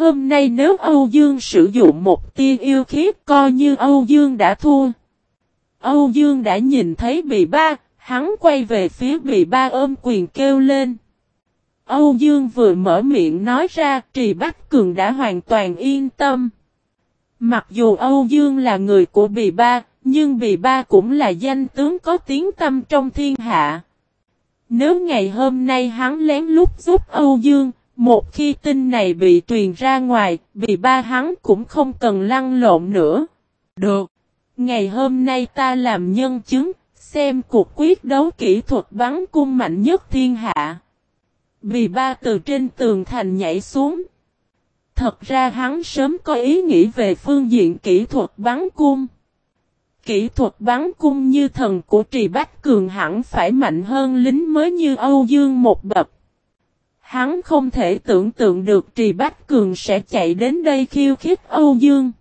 Hôm nay nếu Âu Dương sử dụng một tia yêu khí coi như Âu Dương đã thua. Âu Dương đã nhìn thấy bị ba, hắn quay về phía bị ba ôm quyền kêu lên. Âu Dương vừa mở miệng nói ra Trì Bách Cường đã hoàn toàn yên tâm. Mặc dù Âu Dương là người của Bì Ba, nhưng Bì Ba cũng là danh tướng có tiếng tâm trong thiên hạ. Nếu ngày hôm nay hắn lén lút giúp Âu Dương, một khi tin này bị truyền ra ngoài, vì Ba hắn cũng không cần lăn lộn nữa. Được. Ngày hôm nay ta làm nhân chứng, xem cuộc quyết đấu kỹ thuật bắn cung mạnh nhất thiên hạ. Vì Ba từ trên tường thành nhảy xuống. Thật ra hắn sớm có ý nghĩ về phương diện kỹ thuật bắn cung. Kỹ thuật bắn cung như thần của Trì Bách Cường hẳn phải mạnh hơn lính mới như Âu Dương một bậc. Hắn không thể tưởng tượng được Trì Bách Cường sẽ chạy đến đây khiêu khích Âu Dương.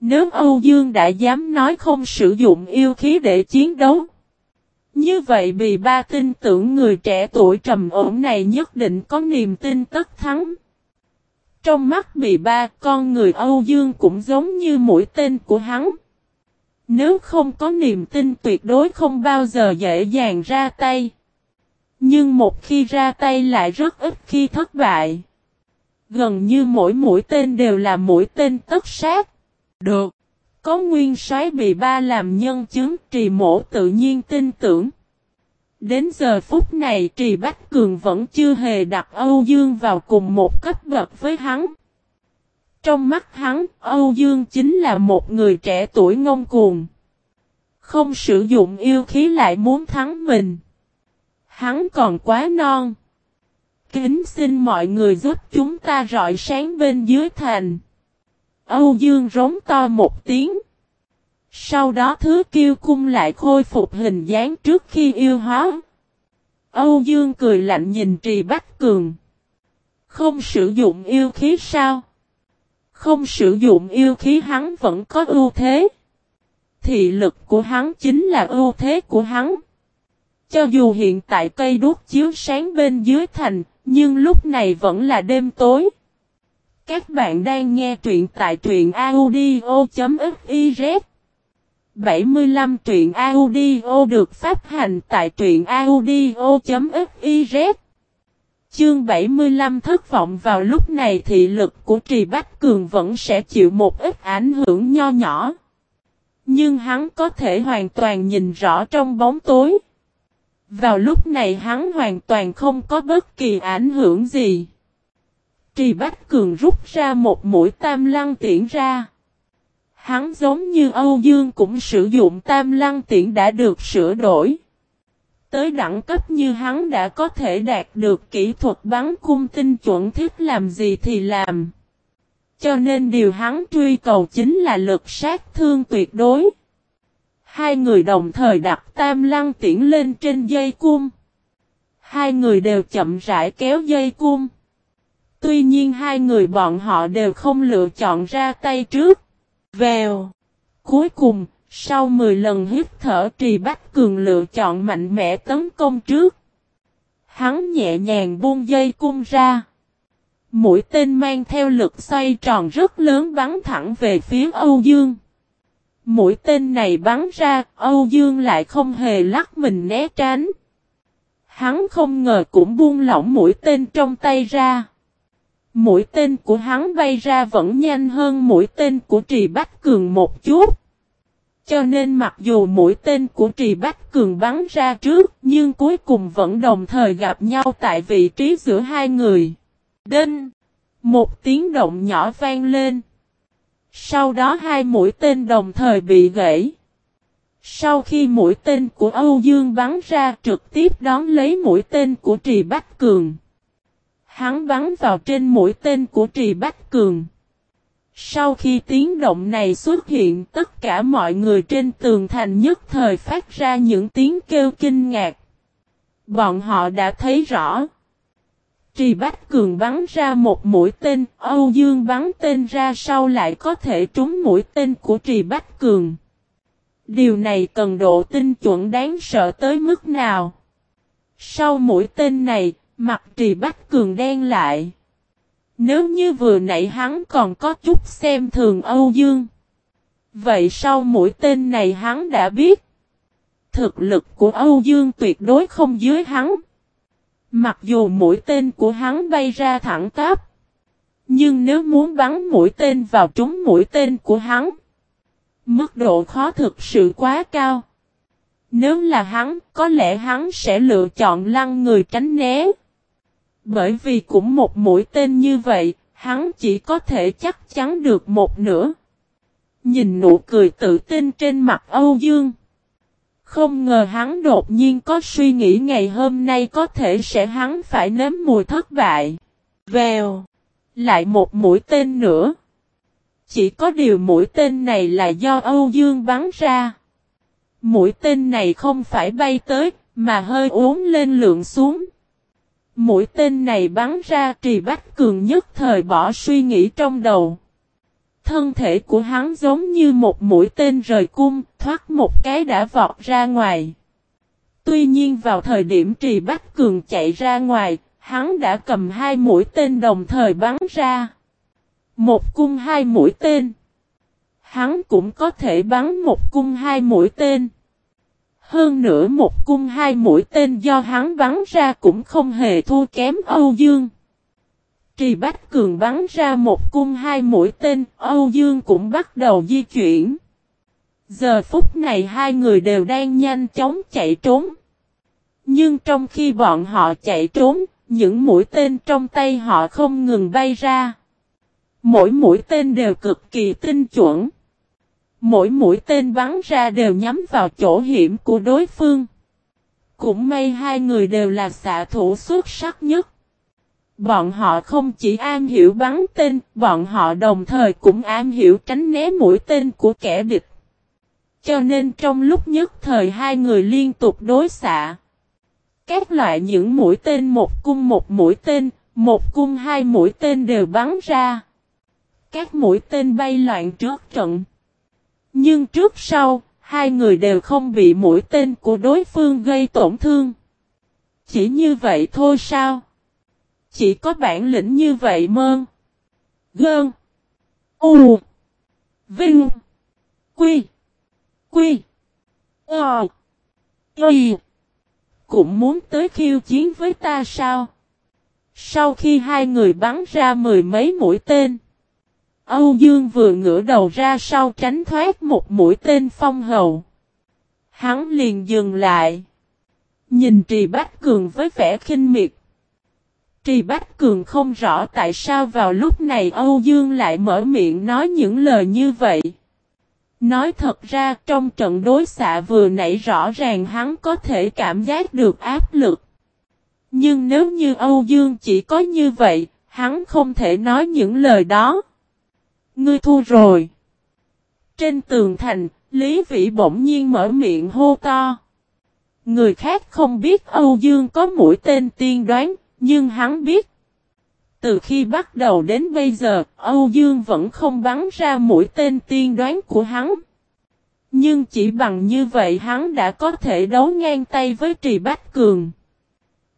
Nếu Âu Dương đã dám nói không sử dụng yêu khí để chiến đấu. Như vậy vì ba tin tưởng người trẻ tuổi trầm ổn này nhất định có niềm tin tất thắng. Trong mắt bị ba con người Âu Dương cũng giống như mũi tên của hắn. Nếu không có niềm tin tuyệt đối không bao giờ dễ dàng ra tay. Nhưng một khi ra tay lại rất ít khi thất bại. Gần như mỗi mũi tên đều là mũi tên tất sát. Được. Có nguyên soái bị ba làm nhân chứng trì mổ tự nhiên tin tưởng. Đến giờ phút này Trì Bách Cường vẫn chưa hề đặt Âu Dương vào cùng một cấp bậc với hắn. Trong mắt hắn, Âu Dương chính là một người trẻ tuổi ngông cuồng. Không sử dụng yêu khí lại muốn thắng mình. Hắn còn quá non. Kính xin mọi người giúp chúng ta rọi sáng bên dưới thành. Âu Dương rống to một tiếng. Sau đó thứ kiêu cung lại khôi phục hình dáng trước khi yêu hóa. Âu Dương cười lạnh nhìn Trì Bách Cường. Không sử dụng yêu khí sao? Không sử dụng yêu khí hắn vẫn có ưu thế. Thị lực của hắn chính là ưu thế của hắn. Cho dù hiện tại cây đuốc chiếu sáng bên dưới thành, nhưng lúc này vẫn là đêm tối. Các bạn đang nghe truyện tại truyện audio.fiz 75 truyện audio được phát hành tại truyện audio.fiz Chương 75 thất vọng vào lúc này thị lực của Trì Bách Cường vẫn sẽ chịu một ít ảnh hưởng nho nhỏ. Nhưng hắn có thể hoàn toàn nhìn rõ trong bóng tối. Vào lúc này hắn hoàn toàn không có bất kỳ ảnh hưởng gì. Trì Bách Cường rút ra một mũi tam lăng tiễn ra. Hắn giống như Âu Dương cũng sử dụng tam lăng tiễn đã được sửa đổi. Tới đẳng cấp như hắn đã có thể đạt được kỹ thuật bắn cung tinh chuẩn thiết làm gì thì làm. Cho nên điều hắn truy cầu chính là lực sát thương tuyệt đối. Hai người đồng thời đặt tam lăng tiễn lên trên dây cung. Hai người đều chậm rãi kéo dây cung. Tuy nhiên hai người bọn họ đều không lựa chọn ra tay trước. Vèo. Cuối cùng, sau 10 lần hít thở trì bách cường lựa chọn mạnh mẽ tấn công trước. Hắn nhẹ nhàng buông dây cung ra. Mũi tên mang theo lực xoay tròn rất lớn bắn thẳng về phía Âu Dương. Mũi tên này bắn ra, Âu Dương lại không hề lắc mình né tránh. Hắn không ngờ cũng buông lỏng mũi tên trong tay ra. Mũi tên của hắn bay ra vẫn nhanh hơn mũi tên của Trì Bách Cường một chút. Cho nên mặc dù mũi tên của Trì Bách Cường bắn ra trước, nhưng cuối cùng vẫn đồng thời gặp nhau tại vị trí giữa hai người. Đinh! Một tiếng động nhỏ vang lên. Sau đó hai mũi tên đồng thời bị gãy. Sau khi mũi tên của Âu Dương bắn ra trực tiếp đón lấy mũi tên của Trì Bách Cường. Hắn bắn vào trên mũi tên của Trì Bách Cường. Sau khi tiếng động này xuất hiện, tất cả mọi người trên tường thành nhất thời phát ra những tiếng kêu kinh ngạc. Bọn họ đã thấy rõ. Trì Bách Cường bắn ra một mũi tên, Âu Dương bắn tên ra sau lại có thể trúng mũi tên của Trì Bách Cường. Điều này cần độ tinh chuẩn đáng sợ tới mức nào? Sau mũi tên này, mặt Trì Bách Cường đen lại. Nếu như vừa nãy hắn còn có chút xem thường Âu Dương. Vậy sau mũi tên này hắn đã biết. Thực lực của Âu Dương tuyệt đối không dưới hắn. Mặc dù mũi tên của hắn bay ra thẳng tắp. Nhưng nếu muốn bắn mũi tên vào trúng mũi tên của hắn. Mức độ khó thực sự quá cao. Nếu là hắn, có lẽ hắn sẽ lựa chọn lăn người tránh né. Bởi vì cũng một mũi tên như vậy, hắn chỉ có thể chắc chắn được một nửa. Nhìn nụ cười tự tin trên mặt Âu Dương. Không ngờ hắn đột nhiên có suy nghĩ ngày hôm nay có thể sẽ hắn phải nếm mùi thất bại. Vèo. Lại một mũi tên nữa. Chỉ có điều mũi tên này là do Âu Dương bắn ra. Mũi tên này không phải bay tới, mà hơi uốn lên lượng xuống. Mũi tên này bắn ra trì bách cường nhất thời bỏ suy nghĩ trong đầu. Thân thể của hắn giống như một mũi tên rời cung, thoát một cái đã vọt ra ngoài. Tuy nhiên vào thời điểm trì bách cường chạy ra ngoài, hắn đã cầm hai mũi tên đồng thời bắn ra. Một cung hai mũi tên. Hắn cũng có thể bắn một cung hai mũi tên. Hơn nữa một cung hai mũi tên do hắn bắn ra cũng không hề thua kém Âu Dương. Trì Bách Cường bắn ra một cung hai mũi tên, Âu Dương cũng bắt đầu di chuyển. Giờ phút này hai người đều đang nhanh chóng chạy trốn. Nhưng trong khi bọn họ chạy trốn, những mũi tên trong tay họ không ngừng bay ra. Mỗi mũi tên đều cực kỳ tinh chuẩn. Mỗi mũi tên bắn ra đều nhắm vào chỗ hiểm của đối phương. Cũng may hai người đều là xạ thủ xuất sắc nhất. Bọn họ không chỉ am hiểu bắn tên, bọn họ đồng thời cũng am hiểu tránh né mũi tên của kẻ địch. Cho nên trong lúc nhất thời hai người liên tục đối xạ. Các loại những mũi tên một cung một mũi tên, một cung hai mũi tên đều bắn ra. Các mũi tên bay loạn trước trận. Nhưng trước sau, hai người đều không bị mũi tên của đối phương gây tổn thương. Chỉ như vậy thôi sao? Chỉ có bản lĩnh như vậy mơn. Gơn. U. Vinh. Quy. Quy. Ờ. Y. Cũng muốn tới khiêu chiến với ta sao? Sau khi hai người bắn ra mười mấy mũi tên. Âu Dương vừa ngửa đầu ra sau tránh thoát một mũi tên phong hầu. Hắn liền dừng lại. Nhìn Trì Bách Cường với vẻ khinh miệt. Trì Bách Cường không rõ tại sao vào lúc này Âu Dương lại mở miệng nói những lời như vậy. Nói thật ra trong trận đối xạ vừa nãy rõ ràng hắn có thể cảm giác được áp lực. Nhưng nếu như Âu Dương chỉ có như vậy, hắn không thể nói những lời đó. Ngươi thua rồi. Trên tường thành, Lý Vĩ bỗng nhiên mở miệng hô to. Người khác không biết Âu Dương có mũi tên tiên đoán, nhưng hắn biết. Từ khi bắt đầu đến bây giờ, Âu Dương vẫn không bắn ra mũi tên tiên đoán của hắn. Nhưng chỉ bằng như vậy hắn đã có thể đấu ngang tay với Trì Bách Cường.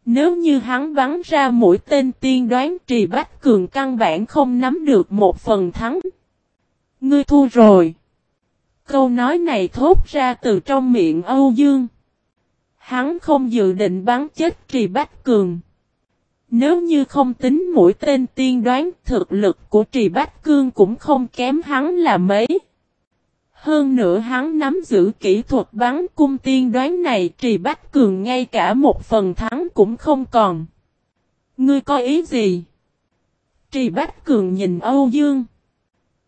Nếu như hắn bắn ra mũi tên tiên đoán Trì Bách Cường căn bản không nắm được một phần thắng. Ngươi thua rồi. Câu nói này thốt ra từ trong miệng Âu Dương. Hắn không dự định bắn chết Trì Bách Cường. Nếu như không tính mũi tên tiên đoán, thực lực của Trì Bách Cương cũng không kém hắn là mấy. Hơn nữa hắn nắm giữ kỹ thuật bắn cung tiên đoán này, Trì Bách Cường ngay cả một phần thắng cũng không còn. Ngươi có ý gì? Trì Bách Cường nhìn Âu Dương.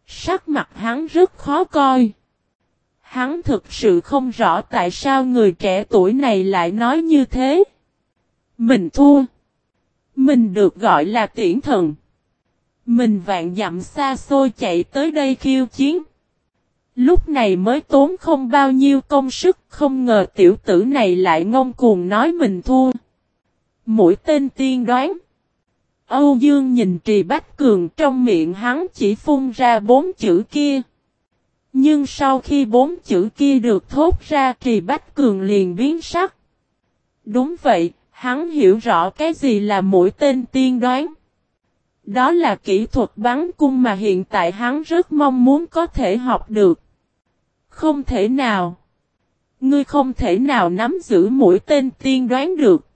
Sắc mặt hắn rất khó coi. Hắn thực sự không rõ tại sao người trẻ tuổi này lại nói như thế. Mình thua. Mình được gọi là tiễn thần. Mình vạn dặm xa xôi chạy tới đây khiêu chiến. Lúc này mới tốn không bao nhiêu công sức không ngờ tiểu tử này lại ngông cuồng nói mình thua. Mũi tên tiên đoán. Âu Dương nhìn Trì Bách Cường trong miệng hắn chỉ phun ra bốn chữ kia. Nhưng sau khi bốn chữ kia được thốt ra Trì Bách Cường liền biến sắc. Đúng vậy, hắn hiểu rõ cái gì là mũi tên tiên đoán. Đó là kỹ thuật bắn cung mà hiện tại hắn rất mong muốn có thể học được. Không thể nào. Ngươi không thể nào nắm giữ mũi tên tiên đoán được.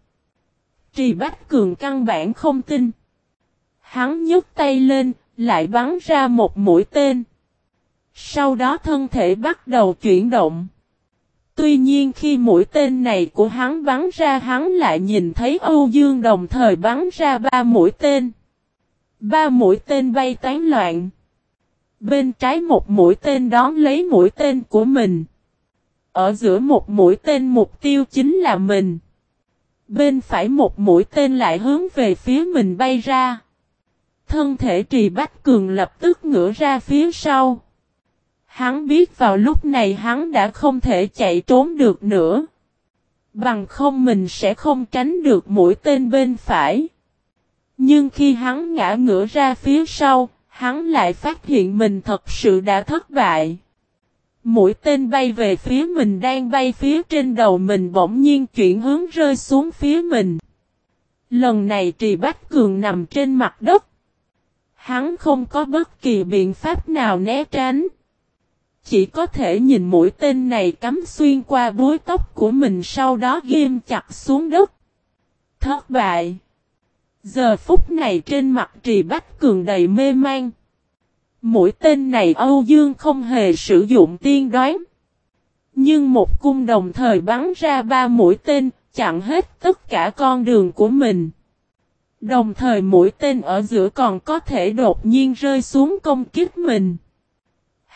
Trì Bách Cường căn bản không tin. Hắn nhấc tay lên, lại bắn ra một mũi tên. Sau đó thân thể bắt đầu chuyển động. Tuy nhiên khi mũi tên này của hắn bắn ra, hắn lại nhìn thấy Âu Dương đồng thời bắn ra ba mũi tên. Ba mũi tên bay tán loạn. Bên trái một mũi tên đón lấy mũi tên của mình. Ở giữa một mũi tên mục tiêu chính là mình. Bên phải một mũi tên lại hướng về phía mình bay ra. Thân thể trì bách cường lập tức ngửa ra phía sau. Hắn biết vào lúc này hắn đã không thể chạy trốn được nữa. Bằng không mình sẽ không tránh được mũi tên bên phải. Nhưng khi hắn ngã ngửa ra phía sau, hắn lại phát hiện mình thật sự đã thất bại. Mũi tên bay về phía mình đang bay phía trên đầu mình bỗng nhiên chuyển hướng rơi xuống phía mình. Lần này Trì Bách Cường nằm trên mặt đất. Hắn không có bất kỳ biện pháp nào né tránh. Chỉ có thể nhìn mũi tên này cắm xuyên qua búi tóc của mình sau đó ghim chặt xuống đất. Thất bại. Giờ phút này trên mặt Trì Bách Cường đầy mê man. Mũi tên này Âu Dương không hề sử dụng tiên đoán. Nhưng một cung đồng thời bắn ra ba mũi tên, chặn hết tất cả con đường của mình. Đồng thời mũi tên ở giữa còn có thể đột nhiên rơi xuống công kích mình.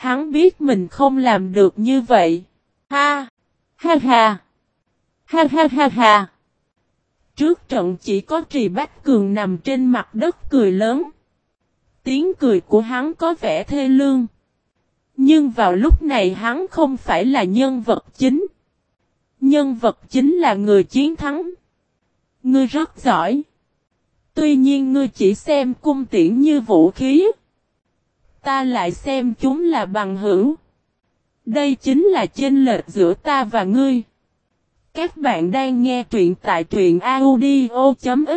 Hắn biết mình không làm được như vậy. Ha! Ha ha! Ha ha ha ha! Trước trận chỉ có Trì Bách Cường nằm trên mặt đất cười lớn. Tiếng cười của hắn có vẻ thê lương. Nhưng vào lúc này hắn không phải là nhân vật chính. Nhân vật chính là người chiến thắng. Ngươi rất giỏi. Tuy nhiên ngươi chỉ xem cung tiễn như vũ khí. Ta lại xem chúng là bằng hữu. Đây chính là chênh lệch giữa ta và ngươi. Các bạn đang nghe truyện tại truyện audio.fiz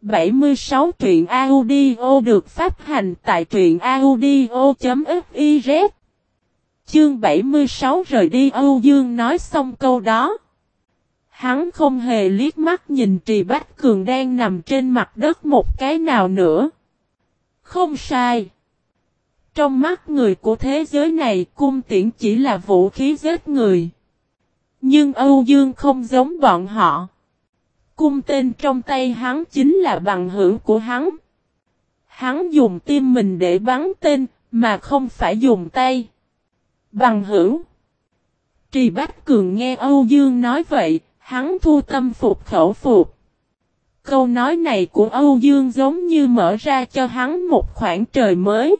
76 truyện audio được phát hành tại truyện audio.fiz Chương 76 rời đi Âu Dương nói xong câu đó. Hắn không hề liếc mắt nhìn Trì Bách Cường đang nằm trên mặt đất một cái nào nữa. Không sai. Trong mắt người của thế giới này cung tiễn chỉ là vũ khí giết người. Nhưng Âu Dương không giống bọn họ. Cung tên trong tay hắn chính là bằng hữu của hắn. Hắn dùng tim mình để bắn tên, mà không phải dùng tay. Bằng hữu. Trì Bách Cường nghe Âu Dương nói vậy, hắn thu tâm phục khẩu phục. Câu nói này của Âu Dương giống như mở ra cho hắn một khoảng trời mới.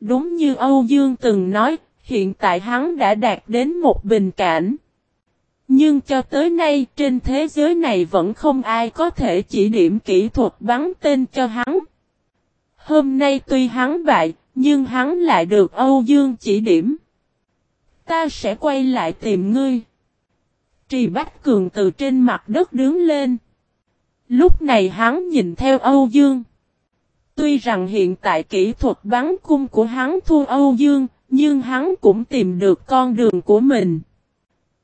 Đúng như Âu Dương từng nói, hiện tại hắn đã đạt đến một bình cảnh. Nhưng cho tới nay trên thế giới này vẫn không ai có thể chỉ điểm kỹ thuật bắn tên cho hắn. Hôm nay tuy hắn bại, nhưng hắn lại được Âu Dương chỉ điểm. Ta sẽ quay lại tìm ngươi. Trì Bách Cường từ trên mặt đất đứng lên. Lúc này hắn nhìn theo Âu Dương. Tuy rằng hiện tại kỹ thuật bắn cung của hắn thua Âu Dương, nhưng hắn cũng tìm được con đường của mình.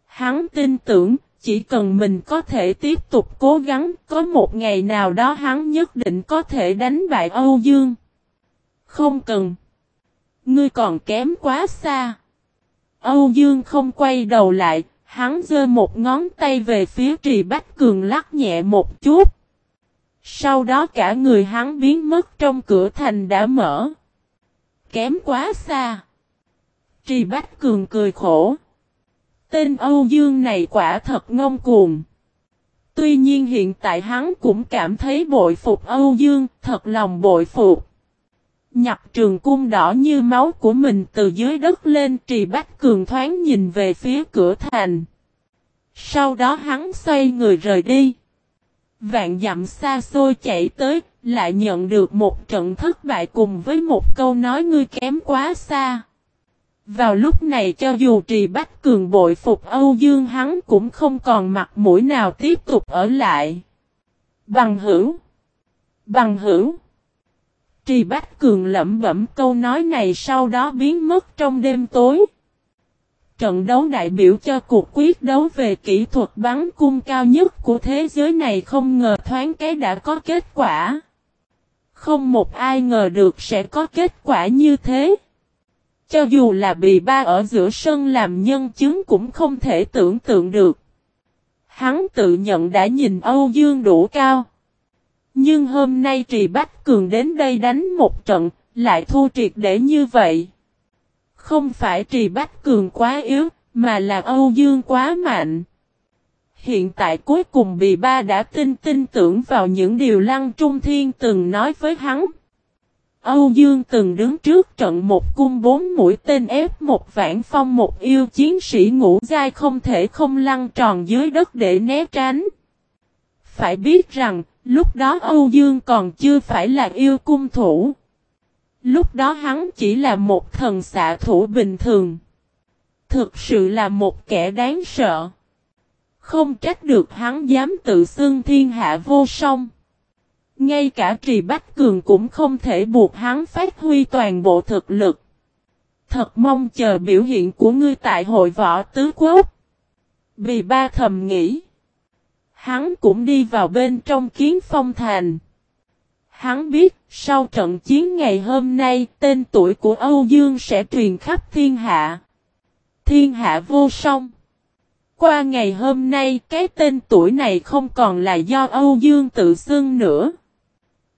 Hắn tin tưởng, chỉ cần mình có thể tiếp tục cố gắng, có một ngày nào đó hắn nhất định có thể đánh bại Âu Dương. Không cần. Ngươi còn kém quá xa. Âu Dương không quay đầu lại, hắn giơ một ngón tay về phía Trì Bách Cường lắc nhẹ một chút. Sau đó cả người hắn biến mất trong cửa thành đã mở. Kém quá xa. Trì Bách Cường cười khổ. Tên Âu Dương này quả thật ngông cuồng. Tuy nhiên hiện tại hắn cũng cảm thấy bội phục Âu Dương, thật lòng bội phục. Nhập trường cung đỏ như máu của mình từ dưới đất lên trì bách cường thoáng nhìn về phía cửa thành. Sau đó hắn xoay người rời đi. Vạn dặm xa xôi chạy tới, lại nhận được một trận thất bại cùng với một câu nói ngươi kém quá xa. Vào lúc này cho dù trì bách cường bội phục Âu Dương hắn cũng không còn mặt mũi nào tiếp tục ở lại. Bằng hữu. Bằng hữu. Trì Bách Cường lẩm bẩm câu nói này sau đó biến mất trong đêm tối. Trận đấu đại biểu cho cuộc quyết đấu về kỹ thuật bắn cung cao nhất của thế giới này không ngờ thoáng cái đã có kết quả. Không một ai ngờ được sẽ có kết quả như thế. Cho dù là bì ba ở giữa sân làm nhân chứng cũng không thể tưởng tượng được. Hắn tự nhận đã nhìn Âu Dương đủ cao. Nhưng hôm nay Trì Bách Cường đến đây đánh một trận, lại thu triệt để như vậy. Không phải Trì Bách Cường quá yếu, mà là Âu Dương quá mạnh. Hiện tại cuối cùng Bì Ba đã tin tin tưởng vào những điều Lăng Trung Thiên từng nói với hắn. Âu Dương từng đứng trước trận một cung bốn mũi tên ép một vạn phong một yêu chiến sĩ ngũ dai không thể không lăn tròn dưới đất để né tránh. Phải biết rằng, lúc đó Âu Dương còn chưa phải là yêu cung thủ. Lúc đó hắn chỉ là một thần xạ thủ bình thường. Thực sự là một kẻ đáng sợ. Không trách được hắn dám tự xưng thiên hạ vô song. Ngay cả Trì Bách Cường cũng không thể buộc hắn phát huy toàn bộ thực lực. Thật mong chờ biểu hiện của ngươi tại hội võ tứ quốc. Vì ba thầm nghĩ. Hắn cũng đi vào bên trong kiến phong thành. Hắn biết, sau trận chiến ngày hôm nay, tên tuổi của Âu Dương sẽ truyền khắp thiên hạ. Thiên hạ vô song. Qua ngày hôm nay, cái tên tuổi này không còn là do Âu Dương tự xưng nữa.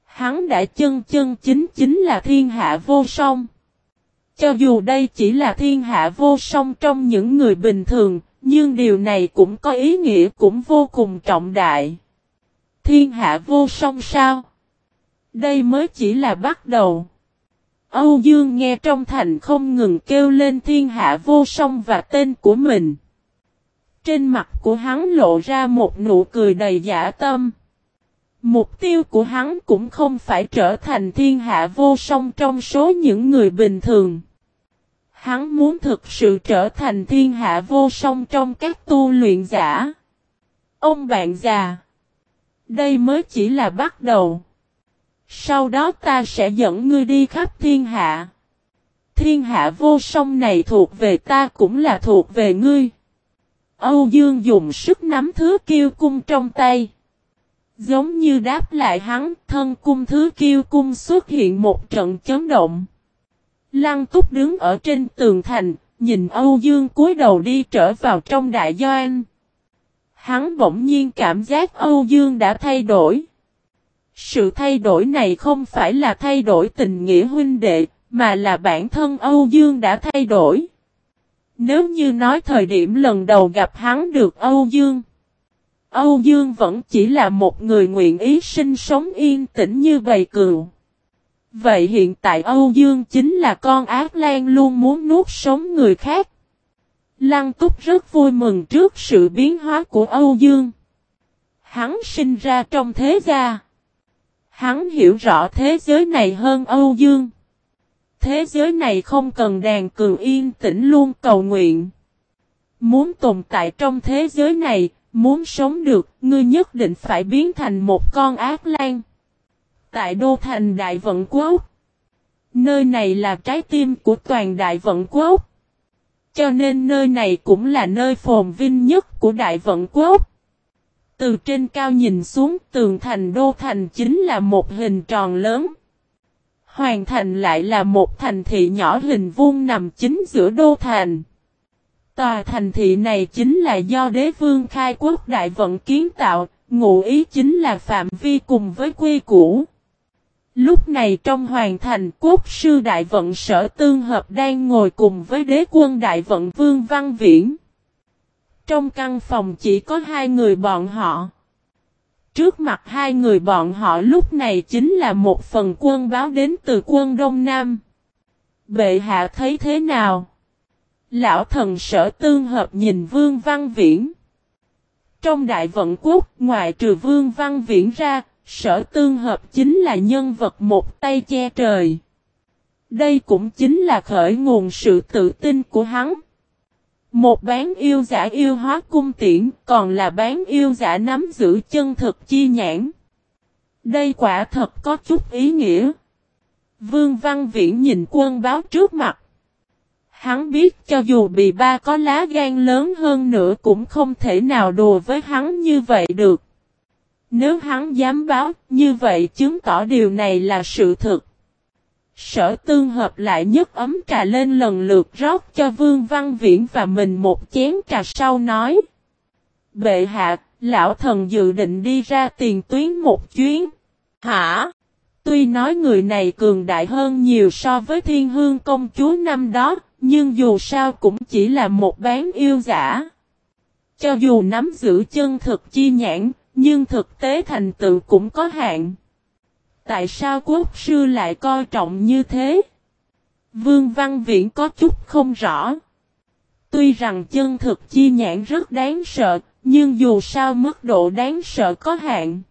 Hắn đã chân chân chính chính là thiên hạ vô song. Cho dù đây chỉ là thiên hạ vô song trong những người bình thường, nhưng điều này cũng có ý nghĩa cũng vô cùng trọng đại. Thiên hạ vô song sao? Đây mới chỉ là bắt đầu. Âu Dương nghe trong thành không ngừng kêu lên thiên hạ vô song và tên của mình. Trên mặt của hắn lộ ra một nụ cười đầy giả tâm. Mục tiêu của hắn cũng không phải trở thành thiên hạ vô song trong số những người bình thường. Hắn muốn thực sự trở thành thiên hạ vô song trong các tu luyện giả. Ông bạn già. Đây mới chỉ là bắt đầu. Sau đó ta sẽ dẫn ngươi đi khắp thiên hạ. Thiên hạ vô song này thuộc về ta cũng là thuộc về ngươi. Âu Dương dùng sức nắm thứ kiêu cung trong tay. Giống như đáp lại hắn, thân cung thứ kiêu cung xuất hiện một trận chấn động. Lăng túc đứng ở trên tường thành, nhìn Âu Dương cúi đầu đi trở vào trong đại doanh. Hắn bỗng nhiên cảm giác Âu Dương đã thay đổi. Sự thay đổi này không phải là thay đổi tình nghĩa huynh đệ, mà là bản thân Âu Dương đã thay đổi. Nếu như nói thời điểm lần đầu gặp hắn được Âu Dương, Âu Dương vẫn chỉ là một người nguyện ý sinh sống yên tĩnh như bầy cừu. Vậy hiện tại Âu Dương chính là con ác lan luôn muốn nuốt sống người khác. Lăng túc rất vui mừng trước sự biến hóa của Âu Dương. Hắn sinh ra trong thế gia. Hắn hiểu rõ thế giới này hơn Âu Dương. Thế giới này không cần đàn cường yên tĩnh luôn cầu nguyện. Muốn tồn tại trong thế giới này, muốn sống được, ngươi nhất định phải biến thành một con ác lan. Tại Đô Thành Đại Vận Quốc, nơi này là trái tim của toàn Đại Vận Quốc. Cho nên nơi này cũng là nơi phồn vinh nhất của Đại Vận Quốc. Từ trên cao nhìn xuống tường thành Đô Thành chính là một hình tròn lớn. hoàng thành lại là một thành thị nhỏ hình vuông nằm chính giữa Đô Thành. Tòa thành thị này chính là do đế vương khai quốc đại vận kiến tạo, ngụ ý chính là phạm vi cùng với quy củ. Lúc này trong hoàng thành quốc sư đại vận sở tương hợp đang ngồi cùng với đế quân đại vận vương văn viễn. Trong căn phòng chỉ có hai người bọn họ. Trước mặt hai người bọn họ lúc này chính là một phần quân báo đến từ quân Đông Nam. Bệ hạ thấy thế nào? Lão thần sở tương hợp nhìn Vương Văn Viễn. Trong đại vận quốc, ngoài trừ Vương Văn Viễn ra, sở tương hợp chính là nhân vật một tay che trời. Đây cũng chính là khởi nguồn sự tự tin của hắn. Một bán yêu giả yêu hóa cung tiễn, còn là bán yêu giả nắm giữ chân thực chi nhãn. Đây quả thật có chút ý nghĩa. Vương Văn Viễn nhìn quân báo trước mặt. Hắn biết cho dù bị ba có lá gan lớn hơn nữa cũng không thể nào đùa với hắn như vậy được. Nếu hắn dám báo, như vậy chứng tỏ điều này là sự thực. Sở tương hợp lại nhấc ấm trà lên lần lượt rót cho Vương Văn Viễn và mình một chén trà sau nói. Bệ hạ, lão thần dự định đi ra tiền tuyến một chuyến. Hả? Tuy nói người này cường đại hơn nhiều so với thiên hương công chúa năm đó, nhưng dù sao cũng chỉ là một bán yêu giả. Cho dù nắm giữ chân thực chi nhãn, nhưng thực tế thành tựu cũng có hạn. Tại sao quốc sư lại coi trọng như thế? Vương Văn Viễn có chút không rõ. Tuy rằng chân thực chi nhãn rất đáng sợ, nhưng dù sao mức độ đáng sợ có hạn.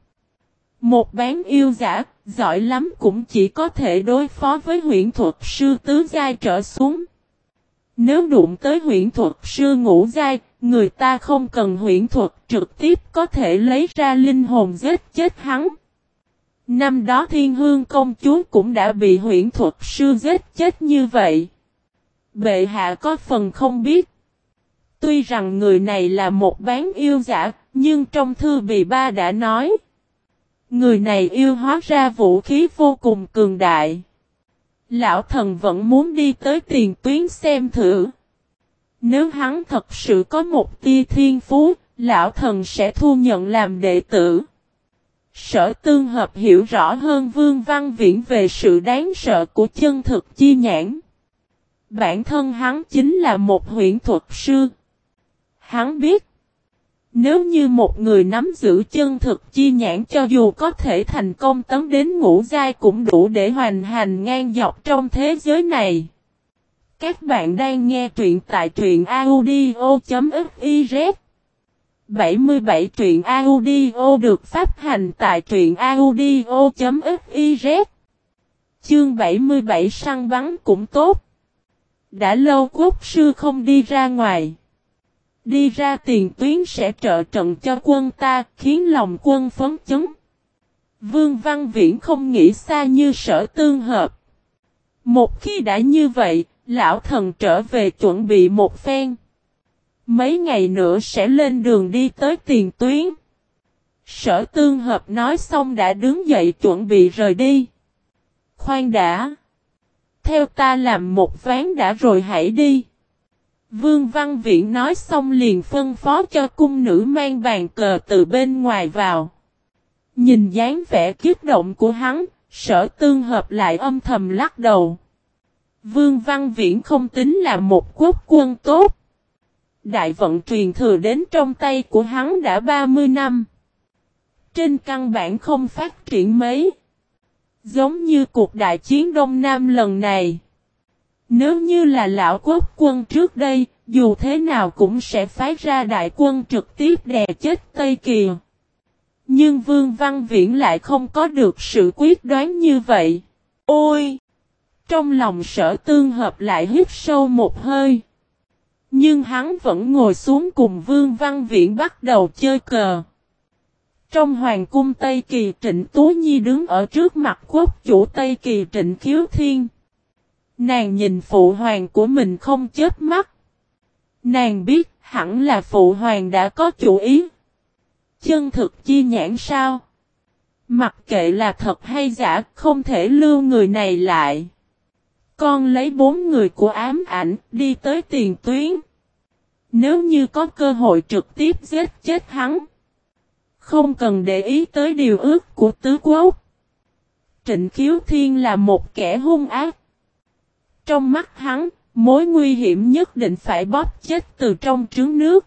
Một bán yêu giả, giỏi lắm cũng chỉ có thể đối phó với huyện thuật sư tứ giai trở xuống. Nếu đụng tới huyện thuật sư ngũ giai, người ta không cần huyện thuật trực tiếp có thể lấy ra linh hồn giết chết hắn. Năm đó thiên hương công chúa cũng đã bị huyện thuật sư giết chết như vậy. Bệ hạ có phần không biết. Tuy rằng người này là một bán yêu giả, nhưng trong thư bì ba đã nói. Người này yêu hóa ra vũ khí vô cùng cường đại. Lão thần vẫn muốn đi tới tiền tuyến xem thử. Nếu hắn thật sự có một tia thiên phú, lão thần sẽ thu nhận làm đệ tử. Sở tương hợp hiểu rõ hơn Vương Văn Viễn về sự đáng sợ của chân thực chi nhãn. Bản thân hắn chính là một huyện thuật sư. Hắn biết, nếu như một người nắm giữ chân thực chi nhãn cho dù có thể thành công tấn đến ngũ giai cũng đủ để hoành hành ngang dọc trong thế giới này. Các bạn đang nghe truyện tại truyện audio.fif 77 truyện audio được phát hành tại truyện audio.fiz Chương 77 săn bắn cũng tốt. Đã lâu quốc sư không đi ra ngoài. Đi ra tiền tuyến sẽ trợ trận cho quân ta, khiến lòng quân phấn chấn. Vương Văn Viễn không nghĩ xa như sở tương hợp. Một khi đã như vậy, lão thần trở về chuẩn bị một phen. Mấy ngày nữa sẽ lên đường đi tới tiền tuyến. Sở tương hợp nói xong đã đứng dậy chuẩn bị rời đi. Khoan đã. Theo ta làm một ván đã rồi hãy đi. Vương Văn Viễn nói xong liền phân phó cho cung nữ mang bàn cờ từ bên ngoài vào. Nhìn dáng vẻ kiếp động của hắn, sở tương hợp lại âm thầm lắc đầu. Vương Văn Viễn không tính là một quốc quân tốt. Đại vận truyền thừa đến trong tay của hắn đã 30 năm. Trên căn bản không phát triển mấy. Giống như cuộc đại chiến Đông Nam lần này. Nếu như là lão quốc quân trước đây, dù thế nào cũng sẽ phái ra đại quân trực tiếp đè chết Tây Kiều. Nhưng Vương Văn Viễn lại không có được sự quyết đoán như vậy. Ôi! Trong lòng sở tương hợp lại hít sâu một hơi. Nhưng hắn vẫn ngồi xuống cùng Vương Văn Viễn bắt đầu chơi cờ. Trong hoàng cung Tây Kỳ Trịnh Tú Nhi đứng ở trước mặt quốc chủ Tây Kỳ Trịnh Khiếu Thiên. Nàng nhìn phụ hoàng của mình không chết mắt. Nàng biết hẳn là phụ hoàng đã có chủ ý. Chân thực chi nhãn sao? Mặc kệ là thật hay giả, không thể lưu người này lại. Con lấy bốn người của ám ảnh đi tới tiền tuyến. Nếu như có cơ hội trực tiếp giết chết hắn. Không cần để ý tới điều ước của tứ quốc. Trịnh Khiếu Thiên là một kẻ hung ác. Trong mắt hắn, mối nguy hiểm nhất định phải bóp chết từ trong trứng nước.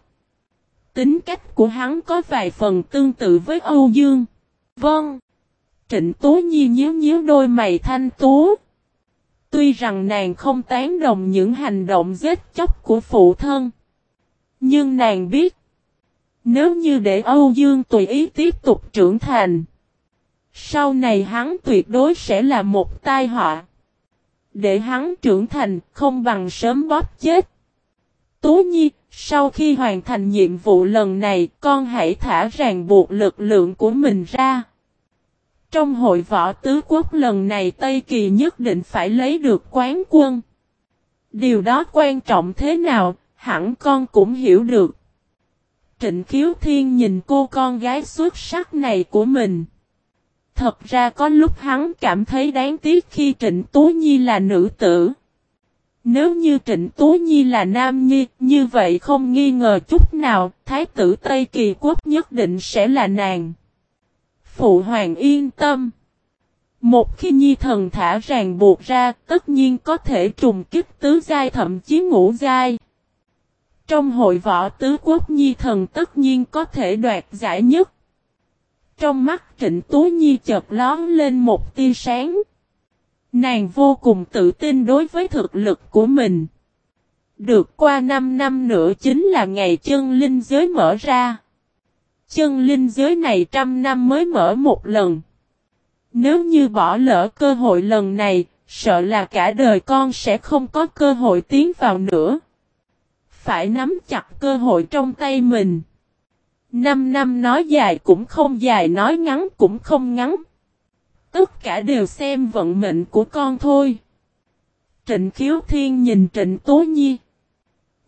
Tính cách của hắn có vài phần tương tự với Âu Dương. Vâng. Trịnh Tố Nhi nhíu nhíu đôi mày thanh tú. Tuy rằng nàng không tán đồng những hành động giết chóc của phụ thân. Nhưng nàng biết. Nếu như để Âu Dương tùy ý tiếp tục trưởng thành. Sau này hắn tuyệt đối sẽ là một tai họa. Để hắn trưởng thành không bằng sớm bóp chết. Tố Nhi, sau khi hoàn thành nhiệm vụ lần này, con hãy thả ràng buộc lực lượng của mình ra. Trong hội võ tứ quốc lần này Tây Kỳ nhất định phải lấy được quán quân. Điều đó quan trọng thế nào, hẳn con cũng hiểu được. Trịnh Khiếu Thiên nhìn cô con gái xuất sắc này của mình. Thật ra có lúc hắn cảm thấy đáng tiếc khi Trịnh Tú Nhi là nữ tử. Nếu như Trịnh Tú Nhi là nam nhi, như vậy không nghi ngờ chút nào, Thái tử Tây Kỳ Quốc nhất định sẽ là nàng. Phụ hoàng yên tâm. Một khi nhi thần thả ràng buộc ra, tất nhiên có thể trùng kích tứ giai thậm chí ngũ giai. Trong hội võ tứ quốc nhi thần tất nhiên có thể đoạt giải nhất. Trong mắt trịnh Tú Nhi chợt lón lên một tia sáng. Nàng vô cùng tự tin đối với thực lực của mình. Được qua 5 năm nữa chính là ngày chân linh giới mở ra. Chân linh giới này trăm năm mới mở một lần. Nếu như bỏ lỡ cơ hội lần này, sợ là cả đời con sẽ không có cơ hội tiến vào nữa. Phải nắm chặt cơ hội trong tay mình. Năm năm nói dài cũng không dài nói ngắn cũng không ngắn. Tất cả đều xem vận mệnh của con thôi. Trịnh Khiếu Thiên nhìn Trịnh Tố Nhi.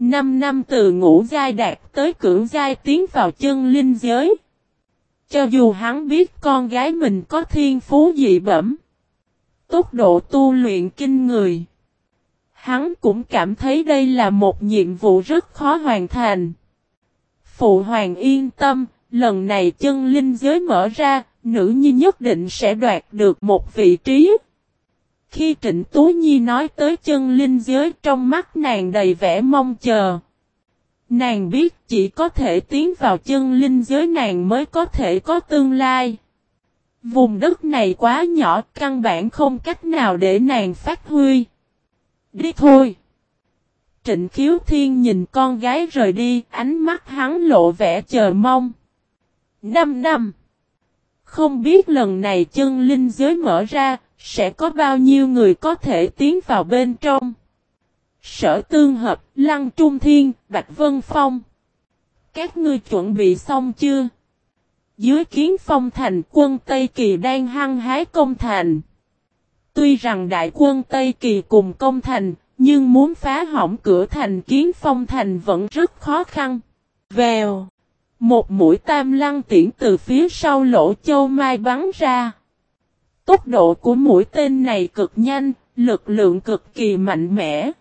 Năm năm từ ngũ giai đạt tới cưỡng giai tiến vào chân linh giới. Cho dù hắn biết con gái mình có thiên phú dị bẩm. Tốc độ tu luyện kinh người. Hắn cũng cảm thấy đây là một nhiệm vụ rất khó hoàn thành. Phụ hoàng yên tâm, lần này chân linh giới mở ra, nữ nhi nhất định sẽ đoạt được một vị trí. Khi Trịnh Tú Nhi nói tới chân linh giới trong mắt nàng đầy vẻ mong chờ. Nàng biết chỉ có thể tiến vào chân linh giới nàng mới có thể có tương lai. Vùng đất này quá nhỏ căn bản không cách nào để nàng phát huy. Đi thôi. Trịnh Khiếu Thiên nhìn con gái rời đi, ánh mắt hắn lộ vẻ chờ mong. Năm năm. Không biết lần này chân linh giới mở ra, sẽ có bao nhiêu người có thể tiến vào bên trong. Sở Tương Hợp, Lăng Trung Thiên, Bạch Vân Phong. Các ngươi chuẩn bị xong chưa? Dưới kiến phong thành quân Tây Kỳ đang hăng hái công thành. Tuy rằng đại quân Tây Kỳ cùng công thành, nhưng muốn phá hỏng cửa thành kiến phong thành vẫn rất khó khăn. Vèo. Một mũi tam lăng tiễn từ phía sau lỗ châu mai bắn ra. Tốc độ của mũi tên này cực nhanh, lực lượng cực kỳ mạnh mẽ.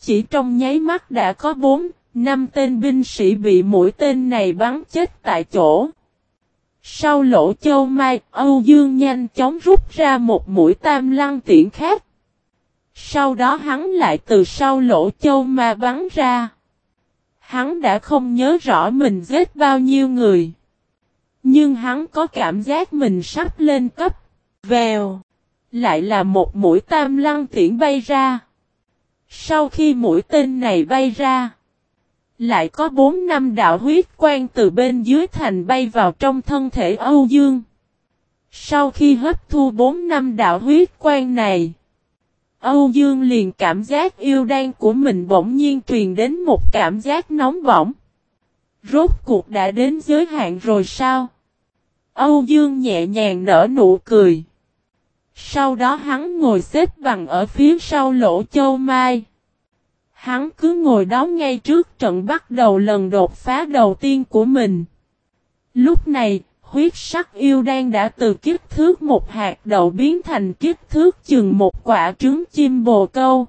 Chỉ trong nháy mắt đã có 4, 5 tên binh sĩ bị mũi tên này bắn chết tại chỗ. Sau lỗ châu mai, Âu Dương nhanh chóng rút ra một mũi tam lăng tiễn khác. Sau đó hắn lại từ sau lỗ châu ma bắn ra. Hắn đã không nhớ rõ mình giết bao nhiêu người. Nhưng hắn có cảm giác mình sắp lên cấp. Vèo. Lại là một mũi tam lăng tiễn bay ra. Sau khi mũi tên này bay ra. Lại có bốn năm đạo huyết quang từ bên dưới thành bay vào trong thân thể Âu Dương. Sau khi hấp thu bốn năm đạo huyết quang này. Âu Dương liền cảm giác yêu đan của mình bỗng nhiên truyền đến một cảm giác nóng bỏng. Rốt cuộc đã đến giới hạn rồi sao? Âu Dương nhẹ nhàng nở nụ cười. Sau đó hắn ngồi xếp bằng ở phía sau lỗ châu mai. Hắn cứ ngồi đó ngay trước trận bắt đầu lần đột phá đầu tiên của mình. Lúc này, huyết sắc yêu đang đã từ kích thước một hạt đậu biến thành kích thước chừng một quả trứng chim bồ câu.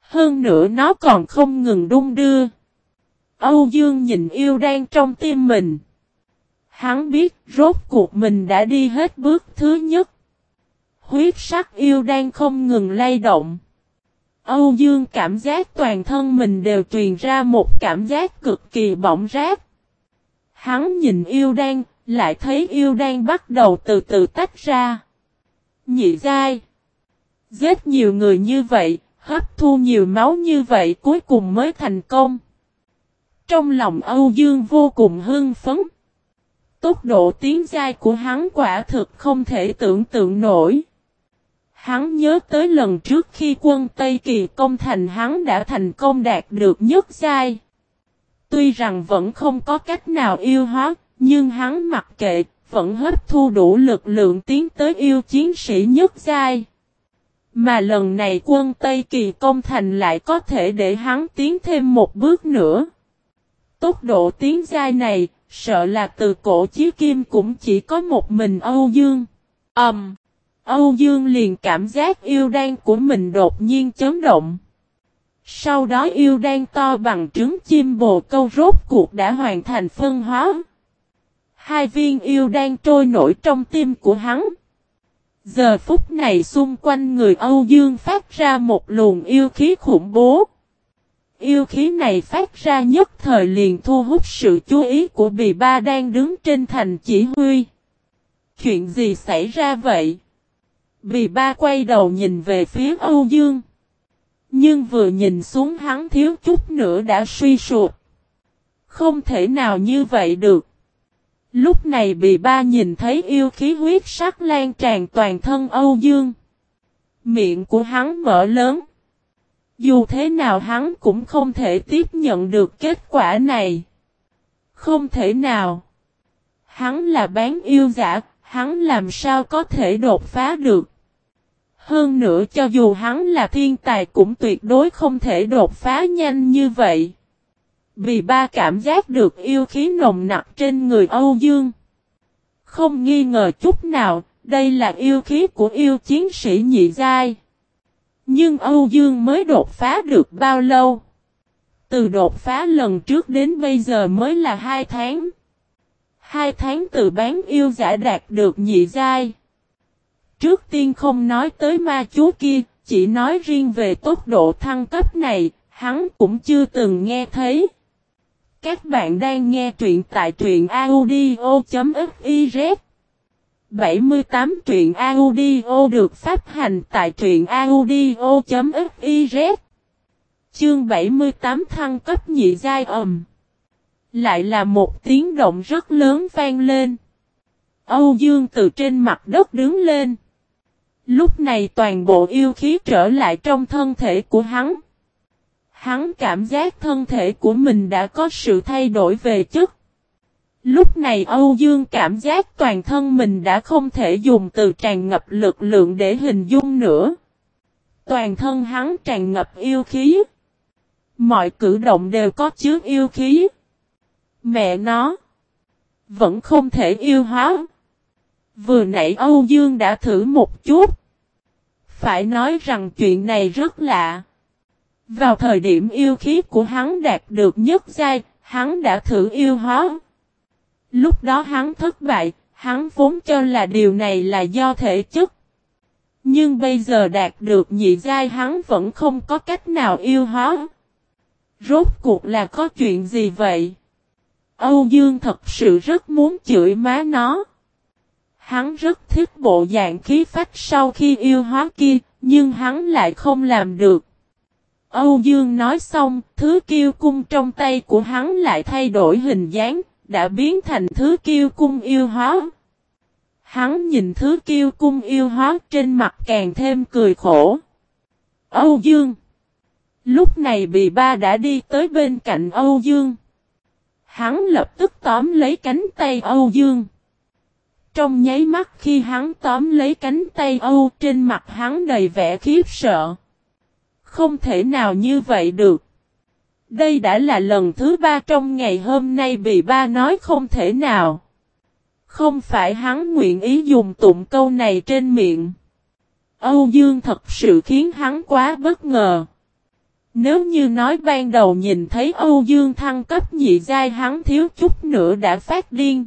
Hơn nữa nó còn không ngừng đung đưa. Âu Dương nhìn yêu đang trong tim mình. Hắn biết rốt cuộc mình đã đi hết bước thứ nhất. Huyết sắc yêu đang không ngừng lay động. Âu Dương cảm giác toàn thân mình đều truyền ra một cảm giác cực kỳ bỏng rát. Hắn nhìn yêu đan, lại thấy yêu đang bắt đầu từ từ tách ra. Nhị giai. Giết nhiều người như vậy, hấp thu nhiều máu như vậy cuối cùng mới thành công. Trong lòng Âu Dương vô cùng hưng phấn. Tốc độ tiến giai của hắn quả thực không thể tưởng tượng nổi. Hắn nhớ tới lần trước khi quân Tây Kỳ công thành hắn đã thành công đạt được nhất giai. Tuy rằng vẫn không có cách nào yêu hóa, nhưng hắn mặc kệ, vẫn hấp thu đủ lực lượng tiến tới yêu chiến sĩ nhất giai. Mà lần này quân Tây Kỳ công thành lại có thể để hắn tiến thêm một bước nữa. Tốc độ tiến giai này, sợ là từ cổ chí kim cũng chỉ có một mình Âu Dương. Ẩm! Um, Âu Dương liền cảm giác yêu đan của mình đột nhiên chấn động. Sau đó yêu đan to bằng trứng chim bồ câu rốt cuộc đã hoàn thành phân hóa. Hai viên yêu đan trôi nổi trong tim của hắn. Giờ phút này xung quanh người Âu Dương phát ra một luồng yêu khí khủng bố. Yêu khí này phát ra nhất thời liền thu hút sự chú ý của bì ba đang đứng trên thành chỉ huy. Chuyện gì xảy ra vậy? Bì ba quay đầu nhìn về phía Âu Dương. Nhưng vừa nhìn xuống hắn thiếu chút nữa đã suy sụp. Không thể nào như vậy được. Lúc này bì ba nhìn thấy yêu khí huyết sắc lan tràn toàn thân Âu Dương. Miệng của hắn mở lớn. Dù thế nào hắn cũng không thể tiếp nhận được kết quả này. Không thể nào. Hắn là bán yêu giả, hắn làm sao có thể đột phá được. Hơn nữa cho dù hắn là thiên tài cũng tuyệt đối không thể đột phá nhanh như vậy. Vì ba cảm giác được yêu khí nồng nặc trên người Âu Dương. Không nghi ngờ chút nào, đây là yêu khí của yêu chiến sĩ nhị giai. Nhưng Âu Dương mới đột phá được bao lâu? Từ đột phá lần trước đến bây giờ mới là hai tháng. Hai tháng từ bán yêu giả đạt được nhị giai. Trước tiên không nói tới ma chú kia, chỉ nói riêng về tốc độ thăng cấp này, hắn cũng chưa từng nghe thấy. Các bạn đang nghe truyện tại truyện audio.fiz 78 truyện audio được phát hành tại truyện audio.fiz Chương 78 thăng cấp nhị giai ầm Lại là một tiếng động rất lớn vang lên. Âu Dương từ trên mặt đất đứng lên. Lúc này toàn bộ yêu khí trở lại trong thân thể của hắn. Hắn cảm giác thân thể của mình đã có sự thay đổi về chất. Lúc này Âu Dương cảm giác toàn thân mình đã không thể dùng từ tràn ngập lực lượng để hình dung nữa. Toàn thân hắn tràn ngập yêu khí. Mọi cử động đều có chứa yêu khí. Mẹ nó. Vẫn không thể yêu hóa. Vừa nãy Âu Dương đã thử một chút. Phải nói rằng chuyện này rất lạ. Vào thời điểm yêu khí của hắn đạt được nhất giai, hắn đã thử yêu hóa. Lúc đó hắn thất bại, hắn vốn cho là điều này là do thể chất. Nhưng bây giờ đạt được nhị giai hắn vẫn không có cách nào yêu hóa. Rốt cuộc là có chuyện gì vậy? Âu Dương thật sự rất muốn chửi má nó. Hắn rất thích bộ dạng khí phách sau khi yêu hóa kia, nhưng hắn lại không làm được. Âu Dương nói xong, thứ kiêu cung trong tay của hắn lại thay đổi hình dáng, đã biến thành thứ kiêu cung yêu hóa. Hắn nhìn thứ kiêu cung yêu hóa trên mặt càng thêm cười khổ. Âu Dương Lúc này bì ba đã đi tới bên cạnh Âu Dương. Hắn lập tức tóm lấy cánh tay Âu Dương. Trong nháy mắt khi hắn tóm lấy cánh tay Âu, trên mặt hắn đầy vẻ khiếp sợ. Không thể nào như vậy được. Đây đã là lần thứ ba trong ngày hôm nay bị ba nói không thể nào. Không phải hắn nguyện ý dùng tụng câu này trên miệng. Âu Dương thật sự khiến hắn quá bất ngờ. Nếu như nói ban đầu nhìn thấy Âu Dương thăng cấp nhị giai hắn thiếu chút nữa đã phát điên.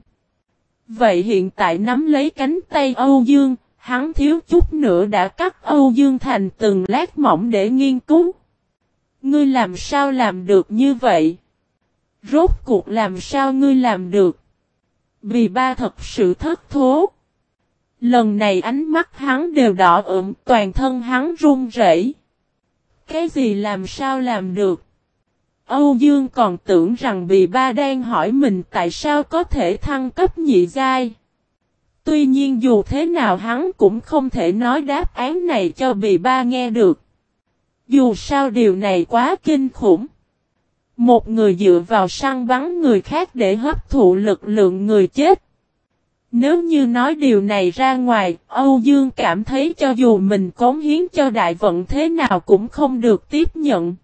Vậy hiện tại nắm lấy cánh tay Âu Dương, hắn thiếu chút nữa đã cắt Âu Dương thành từng lát mỏng để nghiên cứu. Ngươi làm sao làm được như vậy? Rốt cuộc làm sao ngươi làm được? Vì ba thật sự thất thố. Lần này ánh mắt hắn đều đỏ ửng, toàn thân hắn run rẩy. Cái gì làm sao làm được? Âu Dương còn tưởng rằng Bì Ba đang hỏi mình tại sao có thể thăng cấp nhị giai. Tuy nhiên dù thế nào hắn cũng không thể nói đáp án này cho Bì Ba nghe được. Dù sao điều này quá kinh khủng. Một người dựa vào săn bắn người khác để hấp thụ lực lượng người chết. Nếu như nói điều này ra ngoài, Âu Dương cảm thấy cho dù mình cống hiến cho đại vận thế nào cũng không được tiếp nhận.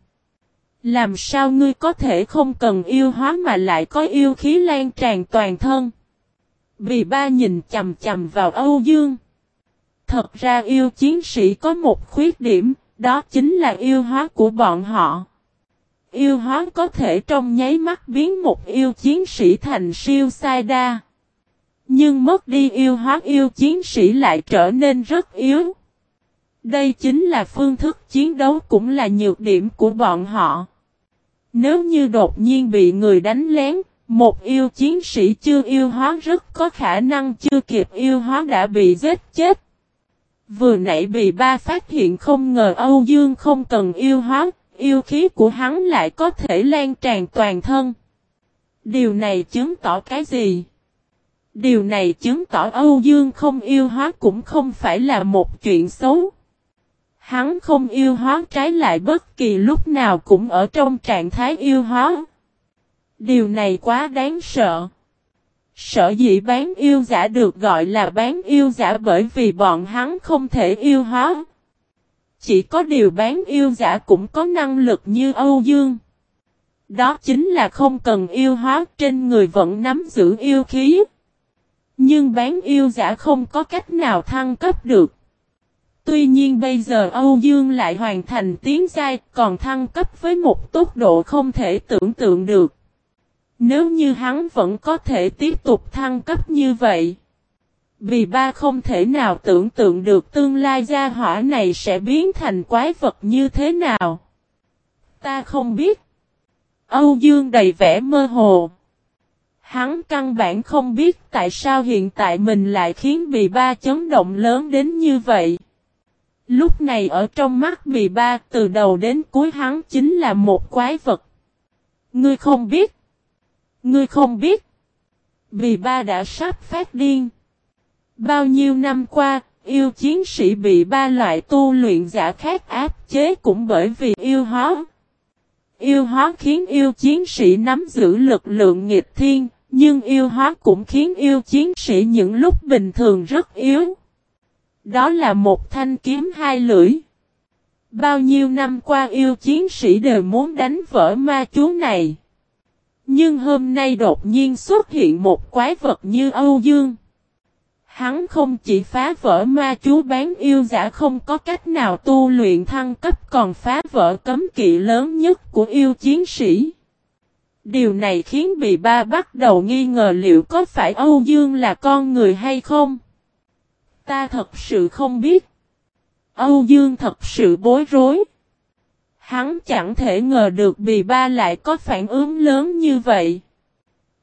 Làm sao ngươi có thể không cần yêu hóa mà lại có yêu khí lan tràn toàn thân? Vì ba nhìn chầm chầm vào Âu Dương. Thật ra yêu chiến sĩ có một khuyết điểm, đó chính là yêu hóa của bọn họ. Yêu hóa có thể trong nháy mắt biến một yêu chiến sĩ thành siêu sai đa. Nhưng mất đi yêu hóa yêu chiến sĩ lại trở nên rất yếu. Đây chính là phương thức chiến đấu cũng là nhược điểm của bọn họ. Nếu như đột nhiên bị người đánh lén, một yêu chiến sĩ chưa yêu hóa rất có khả năng chưa kịp yêu hóa đã bị giết chết. Vừa nãy bị ba phát hiện không ngờ Âu Dương không cần yêu hóa, yêu khí của hắn lại có thể lan tràn toàn thân. Điều này chứng tỏ cái gì? Điều này chứng tỏ Âu Dương không yêu hóa cũng không phải là một chuyện xấu. Hắn không yêu hóa trái lại bất kỳ lúc nào cũng ở trong trạng thái yêu hóa. Điều này quá đáng sợ. Sở dĩ bán yêu giả được gọi là bán yêu giả bởi vì bọn hắn không thể yêu hóa. Chỉ có điều bán yêu giả cũng có năng lực như Âu Dương. Đó chính là không cần yêu hóa, trên người vẫn nắm giữ yêu khí. Nhưng bán yêu giả không có cách nào thăng cấp được. Tuy nhiên bây giờ Âu Dương lại hoàn thành tiến giai, còn thăng cấp với một tốc độ không thể tưởng tượng được. Nếu như hắn vẫn có thể tiếp tục thăng cấp như vậy. Vì ba không thể nào tưởng tượng được tương lai gia hỏa này sẽ biến thành quái vật như thế nào. Ta không biết. Âu Dương đầy vẻ mơ hồ. Hắn căn bản không biết tại sao hiện tại mình lại khiến bì ba chấn động lớn đến như vậy. Lúc này ở trong mắt bì ba từ đầu đến cuối hắn chính là một quái vật. Ngươi không biết. Ngươi không biết. Bì ba đã sắp phát điên. Bao nhiêu năm qua, yêu chiến sĩ bị ba loại tu luyện giả khác áp chế cũng bởi vì yêu hóa. Yêu hóa khiến yêu chiến sĩ nắm giữ lực lượng nghịch thiên, nhưng yêu hóa cũng khiến yêu chiến sĩ những lúc bình thường rất yếu. Đó là một thanh kiếm hai lưỡi. Bao nhiêu năm qua yêu chiến sĩ đều muốn đánh vỡ ma chú này. Nhưng hôm nay đột nhiên xuất hiện một quái vật như Âu Dương. Hắn không chỉ phá vỡ ma chú bán yêu giả không có cách nào tu luyện thăng cấp, còn phá vỡ cấm kỵ lớn nhất của yêu chiến sĩ. Điều này khiến bị ba bắt đầu nghi ngờ liệu có phải Âu Dương là con người hay không. Ta thật sự không biết. Âu Dương thật sự bối rối. Hắn chẳng thể ngờ được bì ba lại có phản ứng lớn như vậy.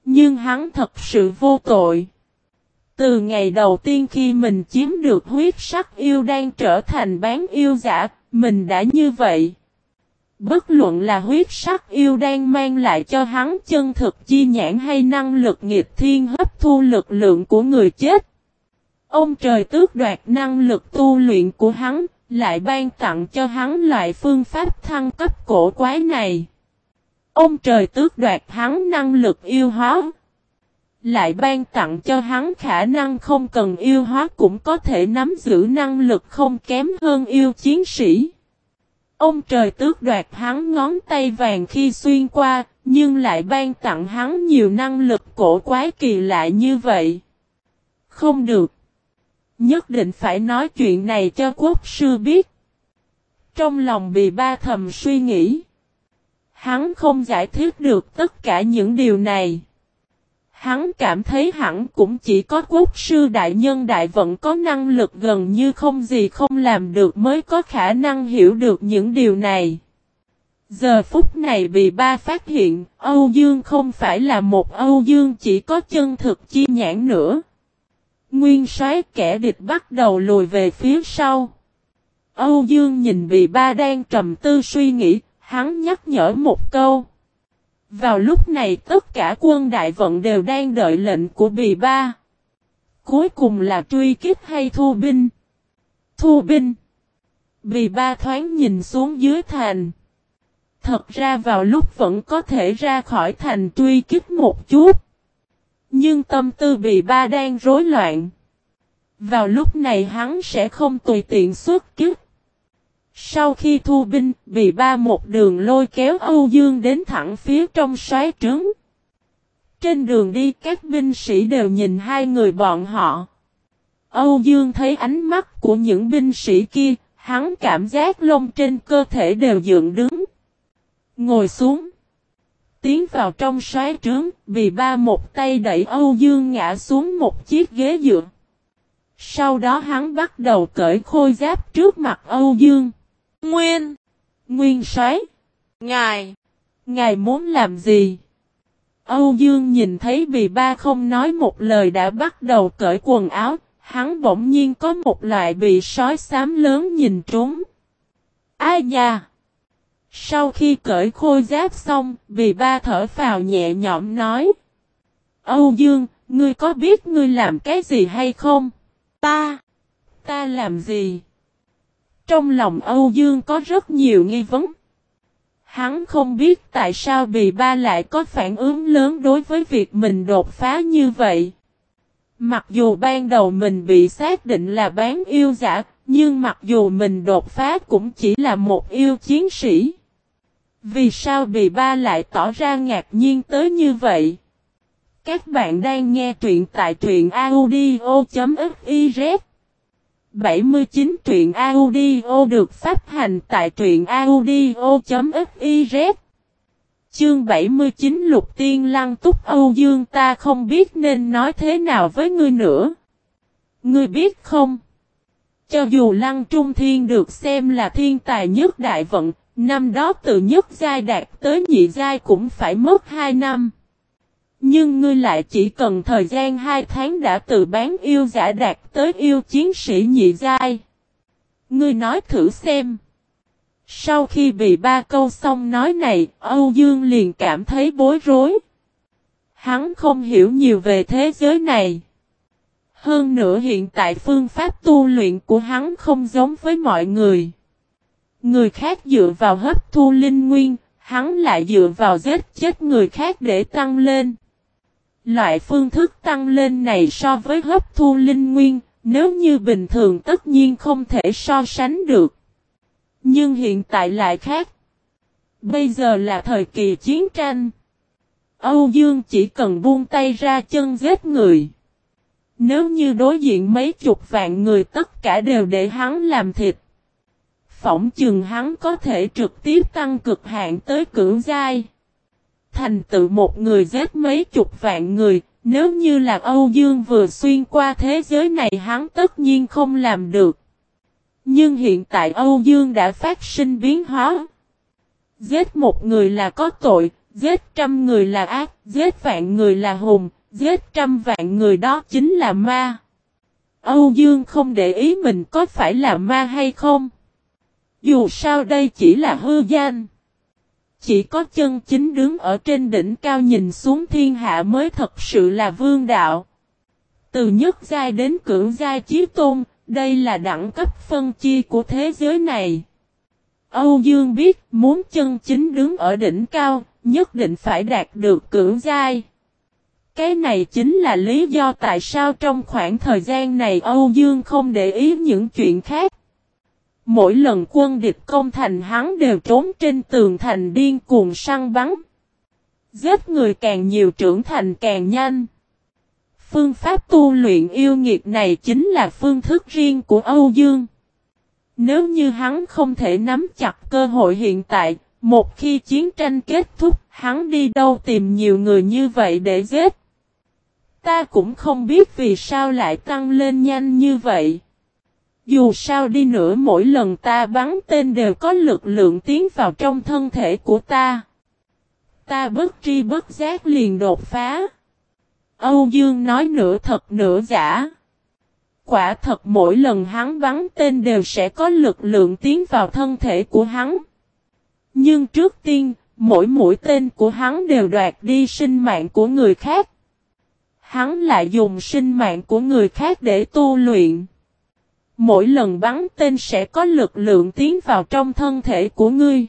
Nhưng hắn thật sự vô tội. Từ ngày đầu tiên khi mình chiếm được huyết sắc yêu đang trở thành bán yêu giả, mình đã như vậy. Bất luận là huyết sắc yêu đang mang lại cho hắn chân thực chi nhãn hay năng lực nghiệp thiên hấp thu lực lượng của người chết. Ông trời tước đoạt năng lực tu luyện của hắn, lại ban tặng cho hắn loại phương pháp thăng cấp cổ quái này. Ông trời tước đoạt hắn năng lực yêu hóa. Lại ban tặng cho hắn khả năng không cần yêu hóa cũng có thể nắm giữ năng lực không kém hơn yêu chiến sĩ. Ông trời tước đoạt hắn ngón tay vàng khi xuyên qua, nhưng lại ban tặng hắn nhiều năng lực cổ quái kỳ lạ như vậy. Không được. Nhất định phải nói chuyện này cho quốc sư biết. Trong lòng bị ba thầm suy nghĩ. Hắn không giải thích được tất cả những điều này. Hắn cảm thấy hẳn cũng chỉ có quốc sư đại nhân đại vận có năng lực gần như không gì không làm được mới có khả năng hiểu được những điều này. Giờ phút này bị ba phát hiện, Âu Dương không phải là một Âu Dương chỉ có chân thực chi nhãn nữa. Nguyên soái kẻ địch bắt đầu lùi về phía sau. Âu Dương nhìn bị ba đang trầm tư suy nghĩ, hắn nhắc nhở một câu. Vào lúc này tất cả quân đại vận đều đang đợi lệnh của bì ba. Cuối cùng là truy kích hay thu binh? Thu binh. Bì ba thoáng nhìn xuống dưới thành. Thật ra vào lúc vẫn có thể ra khỏi thành truy kích một chút. Nhưng tâm tư bị ba đang rối loạn. Vào lúc này hắn sẽ không tùy tiện xuất kích. Sau khi thu binh, bị ba một đường lôi kéo Âu Dương đến thẳng phía trong xoáy trướng. Trên đường đi các binh sĩ đều nhìn hai người bọn họ. Âu Dương thấy ánh mắt của những binh sĩ kia, hắn cảm giác lông trên cơ thể đều dựng đứng. Ngồi xuống. Tiến vào trong xoáy trướng, vì ba một tay đẩy Âu Dương ngã xuống một chiếc ghế dựa. Sau đó hắn bắt đầu cởi khôi giáp trước mặt Âu Dương. Nguyên! Nguyên xoáy! Ngài! Ngài muốn làm gì? Âu Dương nhìn thấy vì ba không nói một lời đã bắt đầu cởi quần áo, hắn bỗng nhiên có một loại bị sói xám lớn nhìn trúng. Ai nha! Sau khi cởi khôi giáp xong, vì ba thở phào nhẹ nhõm nói. Âu Dương, ngươi có biết ngươi làm cái gì hay không? Ta! Ta làm gì? Trong lòng Âu Dương có rất nhiều nghi vấn. Hắn không biết tại sao bì ba lại có phản ứng lớn đối với việc mình đột phá như vậy. Mặc dù ban đầu mình bị xác định là bán yêu giả, nhưng mặc dù mình đột phá cũng chỉ là một yêu chiến sĩ. Vì sao bì ba lại tỏ ra ngạc nhiên tới như vậy? Các bạn đang nghe truyện tại truyện audio.fiz 79 truyện audio được phát hành tại truyện audio.fiz Chương 79 Lục Tiên Lăng Túc Âu Dương ta không biết nên nói thế nào với ngươi nữa. Ngươi biết không? Cho dù Lăng Trung Thiên được xem là thiên tài nhất đại vận, năm đó từ nhất giai đạt tới nhị giai cũng phải mất 2 năm. Nhưng ngươi lại chỉ cần thời gian 2 tháng đã từ bán yêu giả đạt tới yêu chiến sĩ nhị giai. Ngươi nói thử xem. Sau khi bị ba câu xong nói này, Âu Dương liền cảm thấy bối rối. Hắn không hiểu nhiều về thế giới này. Hơn nữa hiện tại phương pháp tu luyện của hắn không giống với mọi người. Người khác dựa vào hấp thu linh nguyên, hắn lại dựa vào giết chết người khác để tăng lên. Loại phương thức tăng lên này so với hấp thu linh nguyên, nếu như bình thường tất nhiên không thể so sánh được. Nhưng hiện tại lại khác. Bây giờ là thời kỳ chiến tranh. Âu Dương chỉ cần buông tay ra chân giết người. Nếu như đối diện mấy chục vạn người tất cả đều để hắn làm thịt. Phỏng chừng hắn có thể trực tiếp tăng cực hạn tới cưỡng giai. Thành tựu một người giết mấy chục vạn người, nếu như là Âu Dương vừa xuyên qua thế giới này hắn tất nhiên không làm được. Nhưng hiện tại Âu Dương đã phát sinh biến hóa. Giết một người là có tội, giết trăm người là ác, giết vạn người là hùng, giết trăm vạn người đó chính là ma. Âu Dương không để ý mình có phải là ma hay không. Dù sao đây chỉ là hư danh. Chỉ có chân chính đứng ở trên đỉnh cao nhìn xuống thiên hạ mới thật sự là vương đạo. Từ nhất giai đến cưỡng giai chí tôn, đây là đẳng cấp phân chia của thế giới này. Âu Dương biết muốn chân chính đứng ở đỉnh cao, nhất định phải đạt được cưỡng giai. Cái này chính là lý do tại sao trong khoảng thời gian này Âu Dương không để ý những chuyện khác. Mỗi lần quân địch công thành hắn đều trốn trên tường thành điên cuồng săn bắn. Giết người càng nhiều trưởng thành càng nhanh. Phương pháp tu luyện yêu nghiệt này chính là phương thức riêng của Âu Dương. Nếu như hắn không thể nắm chặt cơ hội hiện tại, một khi chiến tranh kết thúc, hắn đi đâu tìm nhiều người như vậy để giết. Ta cũng không biết vì sao lại tăng lên nhanh như vậy. Dù sao đi nữa mỗi lần ta bắn tên đều có lực lượng tiến vào trong thân thể của ta. Ta bất tri bất giác liền đột phá. Âu Dương nói nửa thật nửa giả. Quả thật mỗi lần hắn bắn tên đều sẽ có lực lượng tiến vào thân thể của hắn. Nhưng trước tiên, mỗi mũi tên của hắn đều đoạt đi sinh mạng của người khác. Hắn lại dùng sinh mạng của người khác để tu luyện. Mỗi lần bắn tên sẽ có lực lượng tiến vào trong thân thể của ngươi.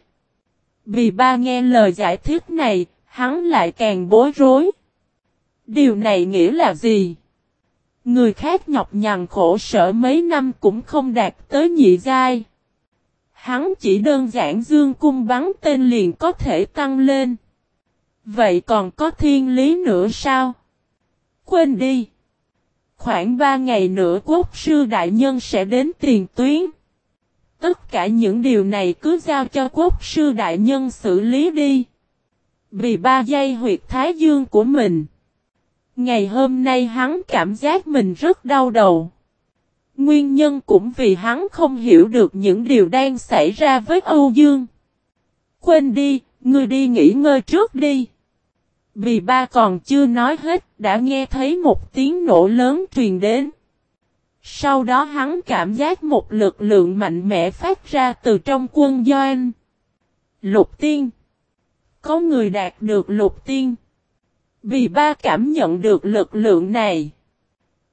Vì ba nghe lời giải thích này, hắn lại càng bối rối. Điều này nghĩa là gì? Người khác nhọc nhằn khổ sở mấy năm cũng không đạt tới nhị giai. Hắn chỉ đơn giản dương cung bắn tên liền có thể tăng lên. Vậy còn có thiên lý nữa sao? Quên đi. Khoảng 3 ngày nữa quốc sư đại nhân sẽ đến tiền tuyến. Tất cả những điều này cứ giao cho quốc sư đại nhân xử lý đi. Vì ba giây huyệt thái dương của mình. Ngày hôm nay hắn cảm giác mình rất đau đầu. Nguyên nhân cũng vì hắn không hiểu được những điều đang xảy ra với Âu Dương. Quên đi, ngươi đi nghỉ ngơi trước đi. Vì ba còn chưa nói hết, đã nghe thấy một tiếng nổ lớn truyền đến. Sau đó hắn cảm giác một lực lượng mạnh mẽ phát ra từ trong quân doanh. Lục tiên. Có người đạt được lục tiên. Vì ba cảm nhận được lực lượng này.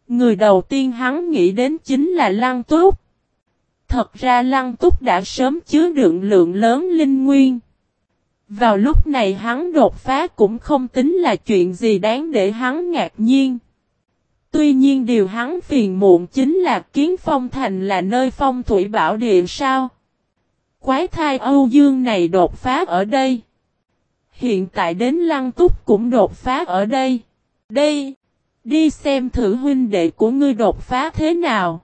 Người đầu tiên hắn nghĩ đến chính là Lăng Túc. Thật ra Lăng Túc đã sớm chứa đựng lượng lớn linh nguyên. Vào lúc này hắn đột phá cũng không tính là chuyện gì đáng để hắn ngạc nhiên. Tuy nhiên điều hắn phiền muộn chính là kiến phong thành là nơi phong thủy bảo địa sao. Quái thai Âu Dương này đột phá ở đây. Hiện tại đến Lăng Túc cũng đột phá ở đây. Đây, đi xem thử huynh đệ của ngươi đột phá thế nào.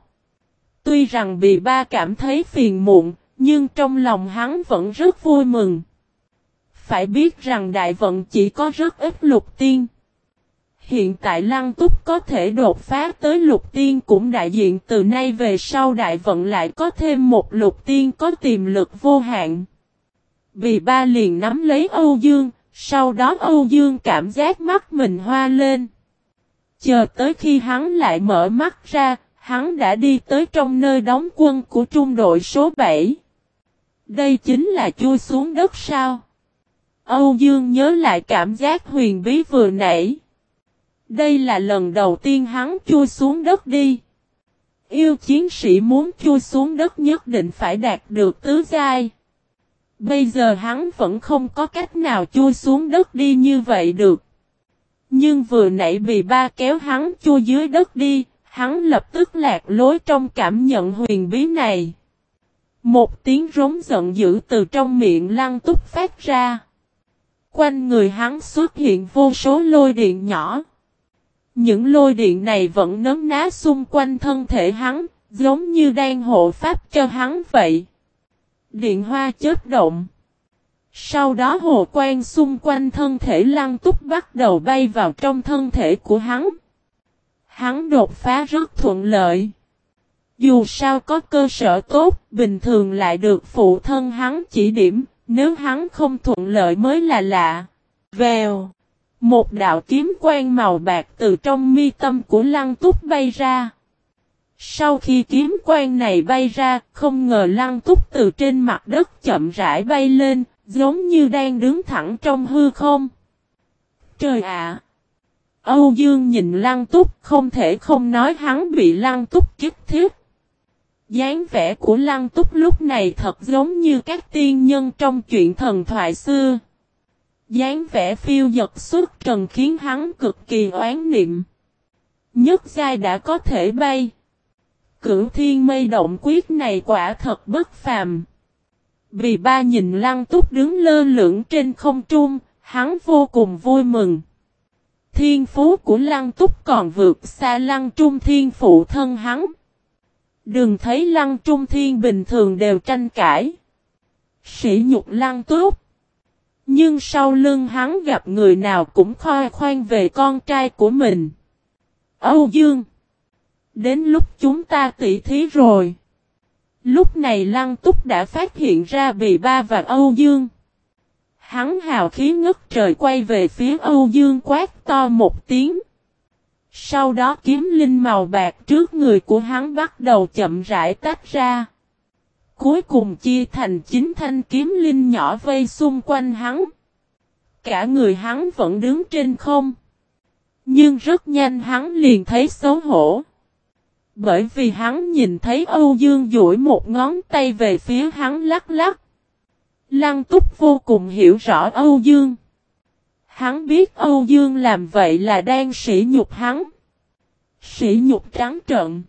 Tuy rằng bị ba cảm thấy phiền muộn, nhưng trong lòng hắn vẫn rất vui mừng. Phải biết rằng đại vận chỉ có rất ít lục tiên. Hiện tại Lăng Túc có thể đột phá tới lục tiên cũng đại diện từ nay về sau đại vận lại có thêm một lục tiên có tiềm lực vô hạn. Vì ba liền nắm lấy Âu Dương, sau đó Âu Dương cảm giác mắt mình hoa lên. Chờ tới khi hắn lại mở mắt ra, hắn đã đi tới trong nơi đóng quân của trung đội số 7. Đây chính là chui xuống đất sao? Âu Dương nhớ lại cảm giác huyền bí vừa nãy. Đây là lần đầu tiên hắn chui xuống đất đi. Yêu chiến sĩ muốn chui xuống đất nhất định phải đạt được tứ giai. Bây giờ hắn vẫn không có cách nào chui xuống đất đi như vậy được. Nhưng vừa nãy bị ba kéo hắn chui dưới đất đi, hắn lập tức lạc lối trong cảm nhận huyền bí này. Một tiếng rống giận dữ từ trong miệng lăng túc phát ra. Quanh người hắn xuất hiện vô số lôi điện nhỏ. Những lôi điện này vẫn nấm ná xung quanh thân thể hắn, giống như đang hộ pháp cho hắn vậy. Điện hoa chớp động. Sau đó hồ quang xung quanh thân thể lăng túc bắt đầu bay vào trong thân thể của hắn. Hắn đột phá rất thuận lợi. Dù sao có cơ sở tốt, bình thường lại được phụ thân hắn chỉ điểm, nếu hắn không thuận lợi mới là lạ. Vèo. Một đạo kiếm quang màu bạc từ trong mi tâm của lăng túc bay ra. Sau khi kiếm quang này bay ra, không ngờ lăng túc từ trên mặt đất chậm rãi bay lên, giống như đang đứng thẳng trong hư không. Trời ạ! Âu Dương nhìn lăng túc không thể không nói hắn bị lăng túc kích thiết dáng vẻ của Lăng Túc lúc này thật giống như các tiên nhân trong chuyện thần thoại xưa. dáng vẻ phiêu giật xuất trần khiến hắn cực kỳ oán niệm. Nhất giai đã có thể bay. Cửu thiên mây động quyết này quả thật bất phàm. Vì ba nhìn Lăng Túc đứng lơ lửng trên không trung, hắn vô cùng vui mừng. Thiên phú của Lăng Túc còn vượt xa Lăng Trung Thiên phụ thân hắn. Đừng thấy lăng trung thiên bình thường đều tranh cãi. Sĩ nhục lăng tốt. Nhưng sau lưng hắn gặp người nào cũng khoe khoan về con trai của mình. Âu Dương. Đến lúc chúng ta tỉ thí rồi. Lúc này Lăng Túc đã phát hiện ra bị Ba và Âu Dương. Hắn hào khí ngất trời quay về phía Âu Dương quát to một tiếng. Sau đó kiếm linh màu bạc trước người của hắn bắt đầu chậm rãi tách ra. Cuối cùng chia thành chín thanh kiếm linh nhỏ vây xung quanh hắn. Cả người hắn vẫn đứng trên không. Nhưng rất nhanh hắn liền thấy xấu hổ. Bởi vì hắn nhìn thấy Âu Dương duỗi một ngón tay về phía hắn lắc lắc. Lăng túc vô cùng hiểu rõ Âu Dương. Hắn biết Âu Dương làm vậy là đang sỉ nhục hắn. Sỉ nhục trắng trợn.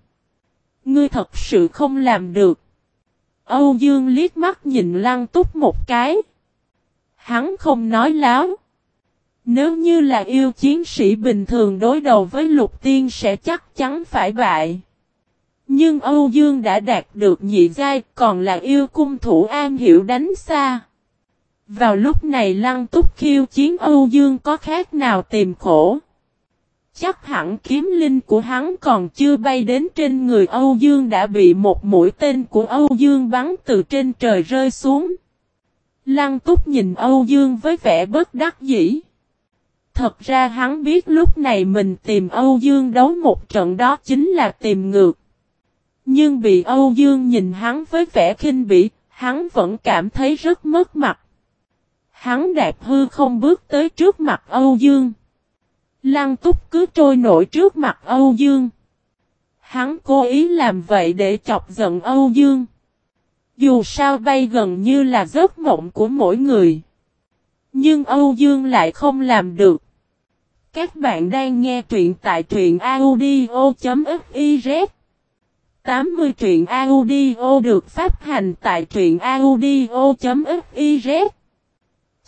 Ngươi thật sự không làm được. Âu Dương liếc mắt nhìn Lăng Túc một cái. Hắn không nói láo. Nếu như là yêu chiến sĩ bình thường đối đầu với lục tiên sẽ chắc chắn phải bại. Nhưng Âu Dương đã đạt được nhị giai, còn là yêu cung thủ an hiểu đánh xa. Vào lúc này lăng túc khiêu chiến Âu Dương có khác nào tìm khổ. Chắc hẳn kiếm linh của hắn còn chưa bay đến trên người Âu Dương đã bị một mũi tên của Âu Dương bắn từ trên trời rơi xuống. Lăng túc nhìn Âu Dương với vẻ bất đắc dĩ. Thật ra hắn biết lúc này mình tìm Âu Dương đấu một trận đó chính là tìm ngược. Nhưng bị Âu Dương nhìn hắn với vẻ khinh bỉ, hắn vẫn cảm thấy rất mất mặt. Hắn đạp hư không bước tới trước mặt Âu Dương. Lăng túc cứ trôi nổi trước mặt Âu Dương. Hắn cố ý làm vậy để chọc giận Âu Dương. Dù sao bay gần như là giấc mộng của mỗi người. Nhưng Âu Dương lại không làm được. Các bạn đang nghe truyện tại truyện audio.fiz 80 truyện audio được phát hành tại truyện audio.fiz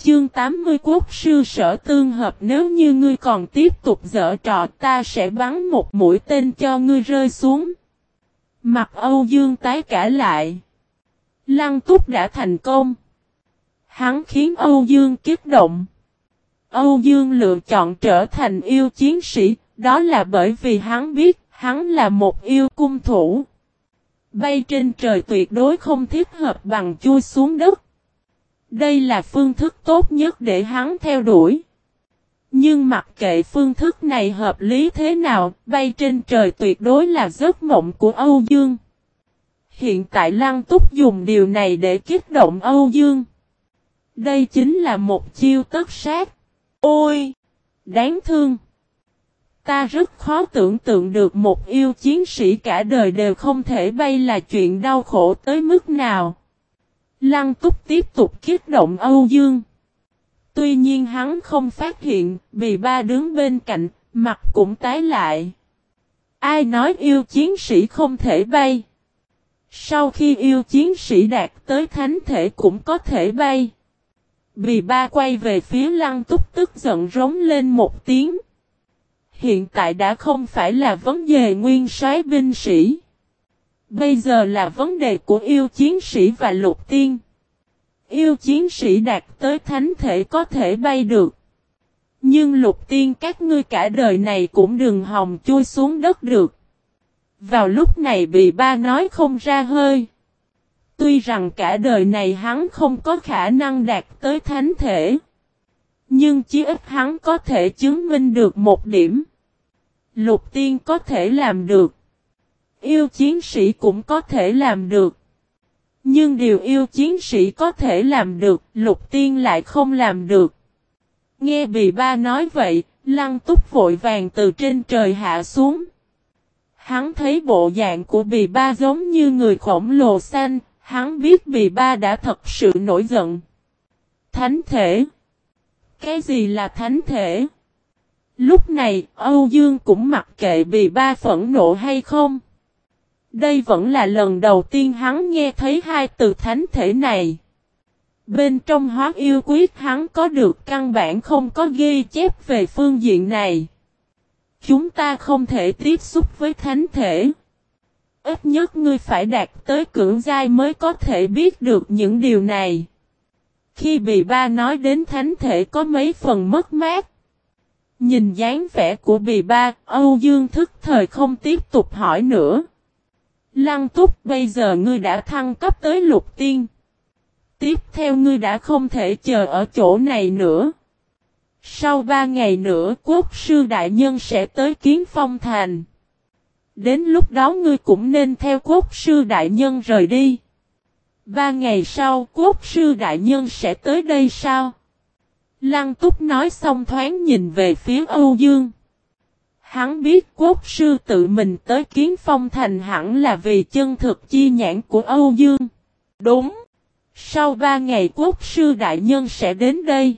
Chương 80 Quốc sư sở tương hợp nếu như ngươi còn tiếp tục dở trò ta sẽ bắn một mũi tên cho ngươi rơi xuống. Mặt Âu Dương tái cả lại. Lăng túc đã thành công. Hắn khiến Âu Dương kích động. Âu Dương lựa chọn trở thành yêu chiến sĩ, đó là bởi vì hắn biết hắn là một yêu cung thủ. Bay trên trời tuyệt đối không thiết hợp bằng chui xuống đất. Đây là phương thức tốt nhất để hắn theo đuổi. Nhưng mặc kệ phương thức này hợp lý thế nào, bay trên trời tuyệt đối là giấc mộng của Âu Dương. Hiện tại Lăng Túc dùng điều này để kích động Âu Dương. Đây chính là một chiêu tất sát. Ôi! Đáng thương! Ta rất khó tưởng tượng được một yêu chiến sĩ cả đời đều không thể bay là chuyện đau khổ tới mức nào. Lăng túc tiếp tục kích động Âu Dương. Tuy nhiên hắn không phát hiện, bị ba đứng bên cạnh, mặt cũng tái lại. Ai nói yêu chiến sĩ không thể bay? Sau khi yêu chiến sĩ đạt tới thánh thể cũng có thể bay. Bì ba quay về phía lăng túc tức giận rống lên một tiếng. Hiện tại đã không phải là vấn đề nguyên soái binh sĩ. Bây giờ là vấn đề của yêu chiến sĩ và lục tiên. Yêu chiến sĩ đạt tới thánh thể có thể bay được. Nhưng lục tiên các ngươi cả đời này cũng đừng hòng chui xuống đất được. Vào lúc này bị ba nói không ra hơi. Tuy rằng cả đời này hắn không có khả năng đạt tới thánh thể. Nhưng chí ít hắn có thể chứng minh được một điểm. Lục tiên có thể làm được. Yêu chiến sĩ cũng có thể làm được. Nhưng điều yêu chiến sĩ có thể làm được, lục tiên lại không làm được. Nghe bì ba nói vậy, lăng túc vội vàng từ trên trời hạ xuống. Hắn thấy bộ dạng của bì ba giống như người khổng lồ xanh, hắn biết bì ba đã thật sự nổi giận. Thánh thể Cái gì là thánh thể? Lúc này, Âu Dương cũng mặc kệ bì ba phẫn nộ hay không. Đây vẫn là lần đầu tiên hắn nghe thấy hai từ thánh thể này. Bên trong hóa yêu quyết hắn có được căn bản không có ghi chép về phương diện này. Chúng ta không thể tiếp xúc với thánh thể. Ít nhất ngươi phải đạt tới cưỡng giai mới có thể biết được những điều này. Khi bị ba nói đến thánh thể có mấy phần mất mát. Nhìn dáng vẻ của bì ba, Âu Dương thức thời không tiếp tục hỏi nữa. Lăng túc, bây giờ ngươi đã thăng cấp tới lục tiên. Tiếp theo ngươi đã không thể chờ ở chỗ này nữa. Sau ba ngày nữa, quốc sư đại nhân sẽ tới kiến phong thành. Đến lúc đó ngươi cũng nên theo quốc sư đại nhân rời đi. Ba ngày sau, quốc sư đại nhân sẽ tới đây sao? Lăng túc nói xong thoáng nhìn về phía Âu Dương. Hắn biết quốc sư tự mình tới kiến phong thành hẳn là vì chân thực chi nhãn của Âu Dương. Đúng. Sau ba ngày quốc sư đại nhân sẽ đến đây.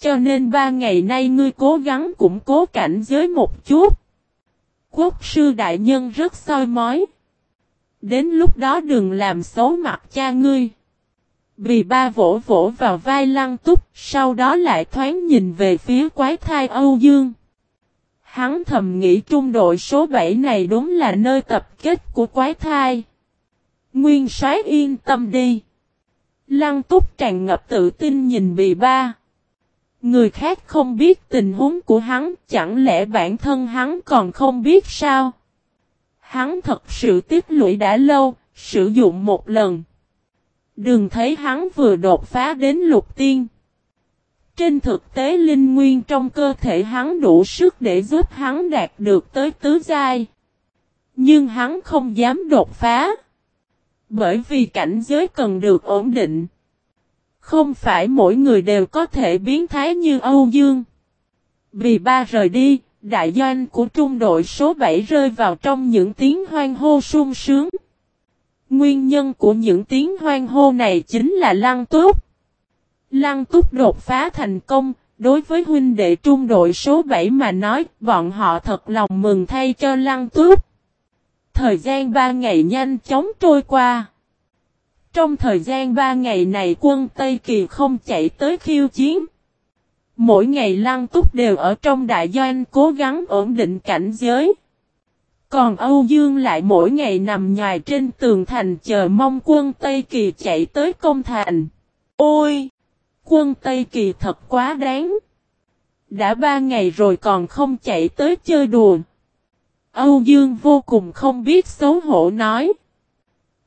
Cho nên ba ngày nay ngươi cố gắng củng cố cảnh giới một chút. Quốc sư đại nhân rất soi mói. Đến lúc đó đừng làm xấu mặt cha ngươi. Vì ba vỗ vỗ vào vai lăng túc, sau đó lại thoáng nhìn về phía quái thai Âu Dương. Hắn thầm nghĩ trung đội số 7 này đúng là nơi tập kết của quái thai. Nguyên soái yên tâm đi. Lăng túc tràn ngập tự tin nhìn bì ba. Người khác không biết tình huống của hắn, chẳng lẽ bản thân hắn còn không biết sao? Hắn thật sự tiếc lũy đã lâu, sử dụng một lần. Đừng thấy hắn vừa đột phá đến lục tiên. Trên thực tế linh nguyên trong cơ thể hắn đủ sức để giúp hắn đạt được tới tứ giai. Nhưng hắn không dám đột phá. Bởi vì cảnh giới cần được ổn định. Không phải mỗi người đều có thể biến thái như Âu Dương. Vì ba rời đi, đại doanh của trung đội số 7 rơi vào trong những tiếng hoang hô sung sướng. Nguyên nhân của những tiếng hoang hô này chính là Lăng Túc. Lăng Túc đột phá thành công, đối với huynh đệ trung đội số 7 mà nói, bọn họ thật lòng mừng thay cho Lăng Túc. Thời gian 3 ngày nhanh chóng trôi qua. Trong thời gian 3 ngày này quân Tây Kỳ không chạy tới khiêu chiến. Mỗi ngày Lăng Túc đều ở trong đại doanh cố gắng ổn định cảnh giới. Còn Âu Dương lại mỗi ngày nằm nhài trên tường thành chờ mong quân Tây Kỳ chạy tới công thành. Ôi! Quân Tây Kỳ thật quá đáng. Đã ba ngày rồi còn không chạy tới chơi đùa. Âu Dương vô cùng không biết xấu hổ nói.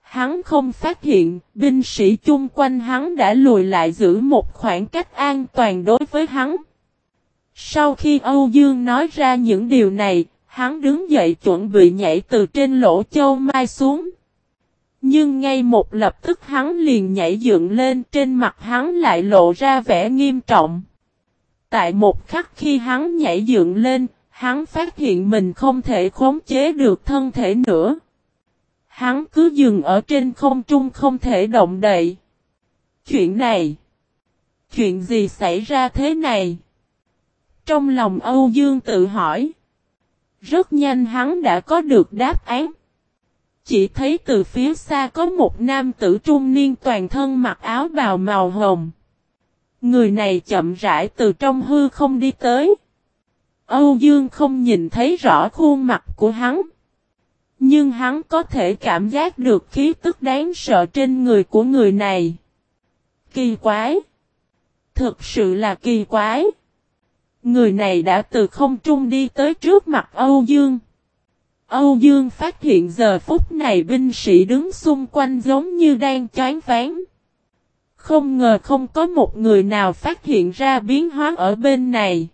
Hắn không phát hiện, binh sĩ chung quanh hắn đã lùi lại giữ một khoảng cách an toàn đối với hắn. Sau khi Âu Dương nói ra những điều này, hắn đứng dậy chuẩn bị nhảy từ trên lỗ châu mai xuống. Nhưng ngay một lập tức hắn liền nhảy dựng lên trên mặt hắn lại lộ ra vẻ nghiêm trọng. Tại một khắc khi hắn nhảy dựng lên, hắn phát hiện mình không thể khống chế được thân thể nữa. Hắn cứ dừng ở trên không trung không thể động đậy. Chuyện này. Chuyện gì xảy ra thế này? Trong lòng Âu Dương tự hỏi. Rất nhanh hắn đã có được đáp án. Chỉ thấy từ phía xa có một nam tử trung niên toàn thân mặc áo bào màu hồng. Người này chậm rãi từ trong hư không đi tới. Âu Dương không nhìn thấy rõ khuôn mặt của hắn. Nhưng hắn có thể cảm giác được khí tức đáng sợ trên người của người này. Kỳ quái! Thực sự là kỳ quái! Người này đã từ không trung đi tới trước mặt Âu Dương. Âu Dương phát hiện giờ phút này binh sĩ đứng xung quanh giống như đang chán ván. Không ngờ không có một người nào phát hiện ra biến hóa ở bên này.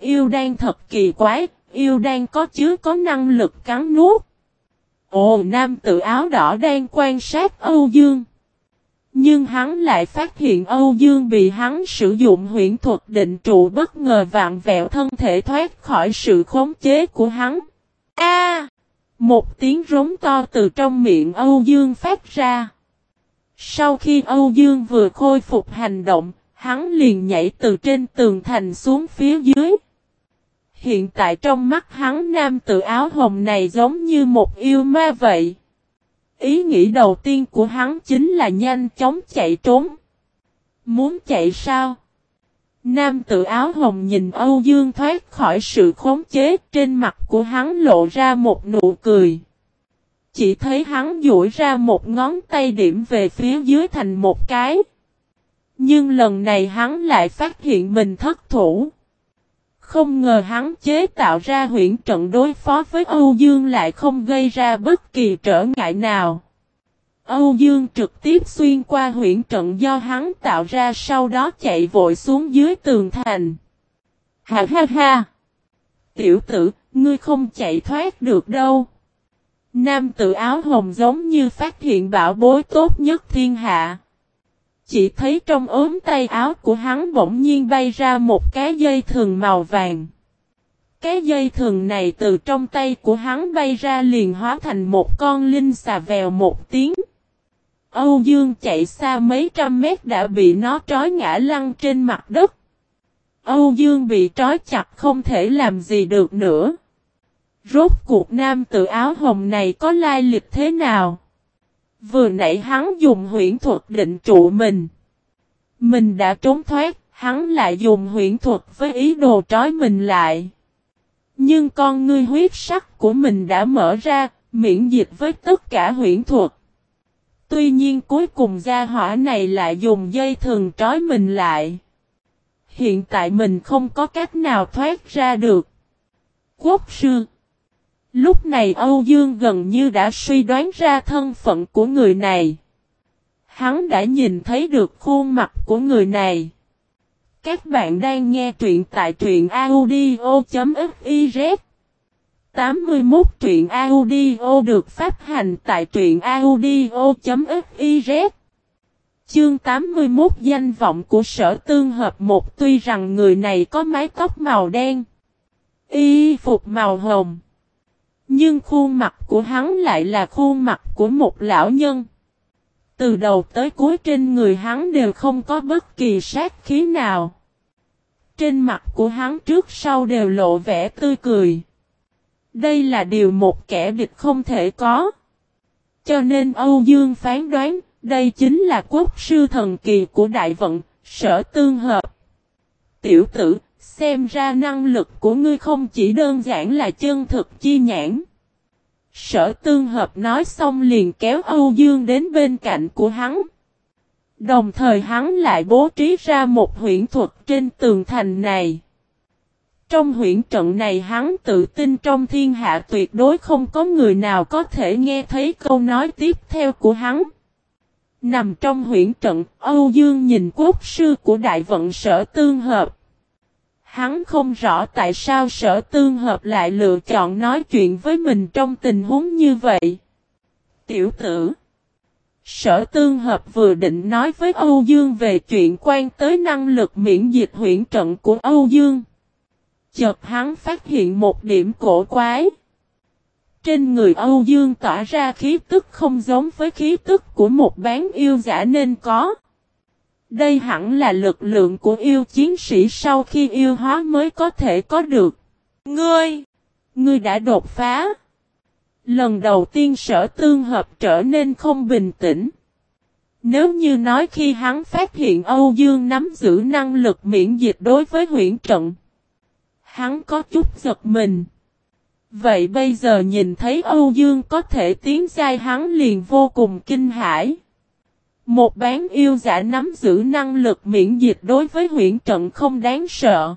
Yêu đang thật kỳ quái, yêu đang có chứa có năng lực cắn nuốt. Ồ nam tự áo đỏ đang quan sát Âu Dương. Nhưng hắn lại phát hiện Âu Dương bị hắn sử dụng huyễn thuật định trụ bất ngờ vạn vẹo thân thể thoát khỏi sự khống chế của hắn. A! một tiếng rống to từ trong miệng Âu Dương phát ra. Sau khi Âu Dương vừa khôi phục hành động, hắn liền nhảy từ trên tường thành xuống phía dưới. Hiện tại trong mắt hắn nam tự áo hồng này giống như một yêu ma vậy. Ý nghĩ đầu tiên của hắn chính là nhanh chóng chạy trốn. Muốn chạy sao? Nam tự áo hồng nhìn Âu Dương thoát khỏi sự khống chế, trên mặt của hắn lộ ra một nụ cười. Chỉ thấy hắn duỗi ra một ngón tay điểm về phía dưới thành một cái. Nhưng lần này hắn lại phát hiện mình thất thủ. Không ngờ hắn chế tạo ra huyễn trận đối phó với Âu Dương lại không gây ra bất kỳ trở ngại nào. Âu Dương trực tiếp xuyên qua huyện trận do hắn tạo ra sau đó chạy vội xuống dưới tường thành. Ha ha ha! Tiểu tử, ngươi không chạy thoát được đâu. Nam tử áo hồng giống như phát hiện bảo bối tốt nhất thiên hạ. Chỉ thấy trong ốm tay áo của hắn bỗng nhiên bay ra một cái dây thường màu vàng. Cái dây thường này từ trong tay của hắn bay ra liền hóa thành một con linh xà vèo một tiếng. Âu Dương chạy xa mấy trăm mét đã bị nó trói ngã lăn trên mặt đất. Âu Dương bị trói chặt không thể làm gì được nữa. Rốt cuộc nam tự áo hồng này có lai lịch thế nào? Vừa nãy hắn dùng huyễn thuật định trụ mình. Mình đã trốn thoát, hắn lại dùng huyễn thuật với ý đồ trói mình lại. Nhưng con ngươi huyết sắc của mình đã mở ra, miễn dịch với tất cả huyễn thuật. Tuy nhiên cuối cùng gia hỏa này lại dùng dây thừng trói mình lại. Hiện tại mình không có cách nào thoát ra được. Quốc sư Lúc này Âu Dương gần như đã suy đoán ra thân phận của người này. Hắn đã nhìn thấy được khuôn mặt của người này. Các bạn đang nghe truyện tại truyện audio.fif 81 truyện audio được phát hành tại truyện audio.fiz Chương 81 danh vọng của sở tương hợp một tuy rằng người này có mái tóc màu đen, y phục màu hồng. Nhưng khuôn mặt của hắn lại là khuôn mặt của một lão nhân. Từ đầu tới cuối trên người hắn đều không có bất kỳ sát khí nào. Trên mặt của hắn trước sau đều lộ vẻ tươi cười. Đây là điều một kẻ địch không thể có. Cho nên Âu Dương phán đoán, đây chính là quốc sư thần kỳ của đại vận, sở tương hợp. Tiểu tử, xem ra năng lực của ngươi không chỉ đơn giản là chân thực chi nhãn. Sở tương hợp nói xong liền kéo Âu Dương đến bên cạnh của hắn. Đồng thời hắn lại bố trí ra một huyễn thuật trên tường thành này. Trong huyễn trận này hắn tự tin trong thiên hạ tuyệt đối không có người nào có thể nghe thấy câu nói tiếp theo của hắn. Nằm trong huyễn trận, Âu Dương nhìn quốc sư của đại vận sở tương hợp. Hắn không rõ tại sao sở tương hợp lại lựa chọn nói chuyện với mình trong tình huống như vậy. Tiểu tử Sở tương hợp vừa định nói với Âu Dương về chuyện quan tới năng lực miễn dịch huyện trận của Âu Dương. Chợt hắn phát hiện một điểm cổ quái. Trên người Âu Dương tỏa ra khí tức không giống với khí tức của một bán yêu giả nên có. Đây hẳn là lực lượng của yêu chiến sĩ sau khi yêu hóa mới có thể có được. Ngươi! Ngươi đã đột phá. Lần đầu tiên sở tương hợp trở nên không bình tĩnh. Nếu như nói khi hắn phát hiện Âu Dương nắm giữ năng lực miễn dịch đối với huyện trận. Hắn có chút giật mình. Vậy bây giờ nhìn thấy Âu Dương có thể tiến giai hắn liền vô cùng kinh hãi. Một bán yêu giả nắm giữ năng lực miễn dịch đối với huyện trận không đáng sợ.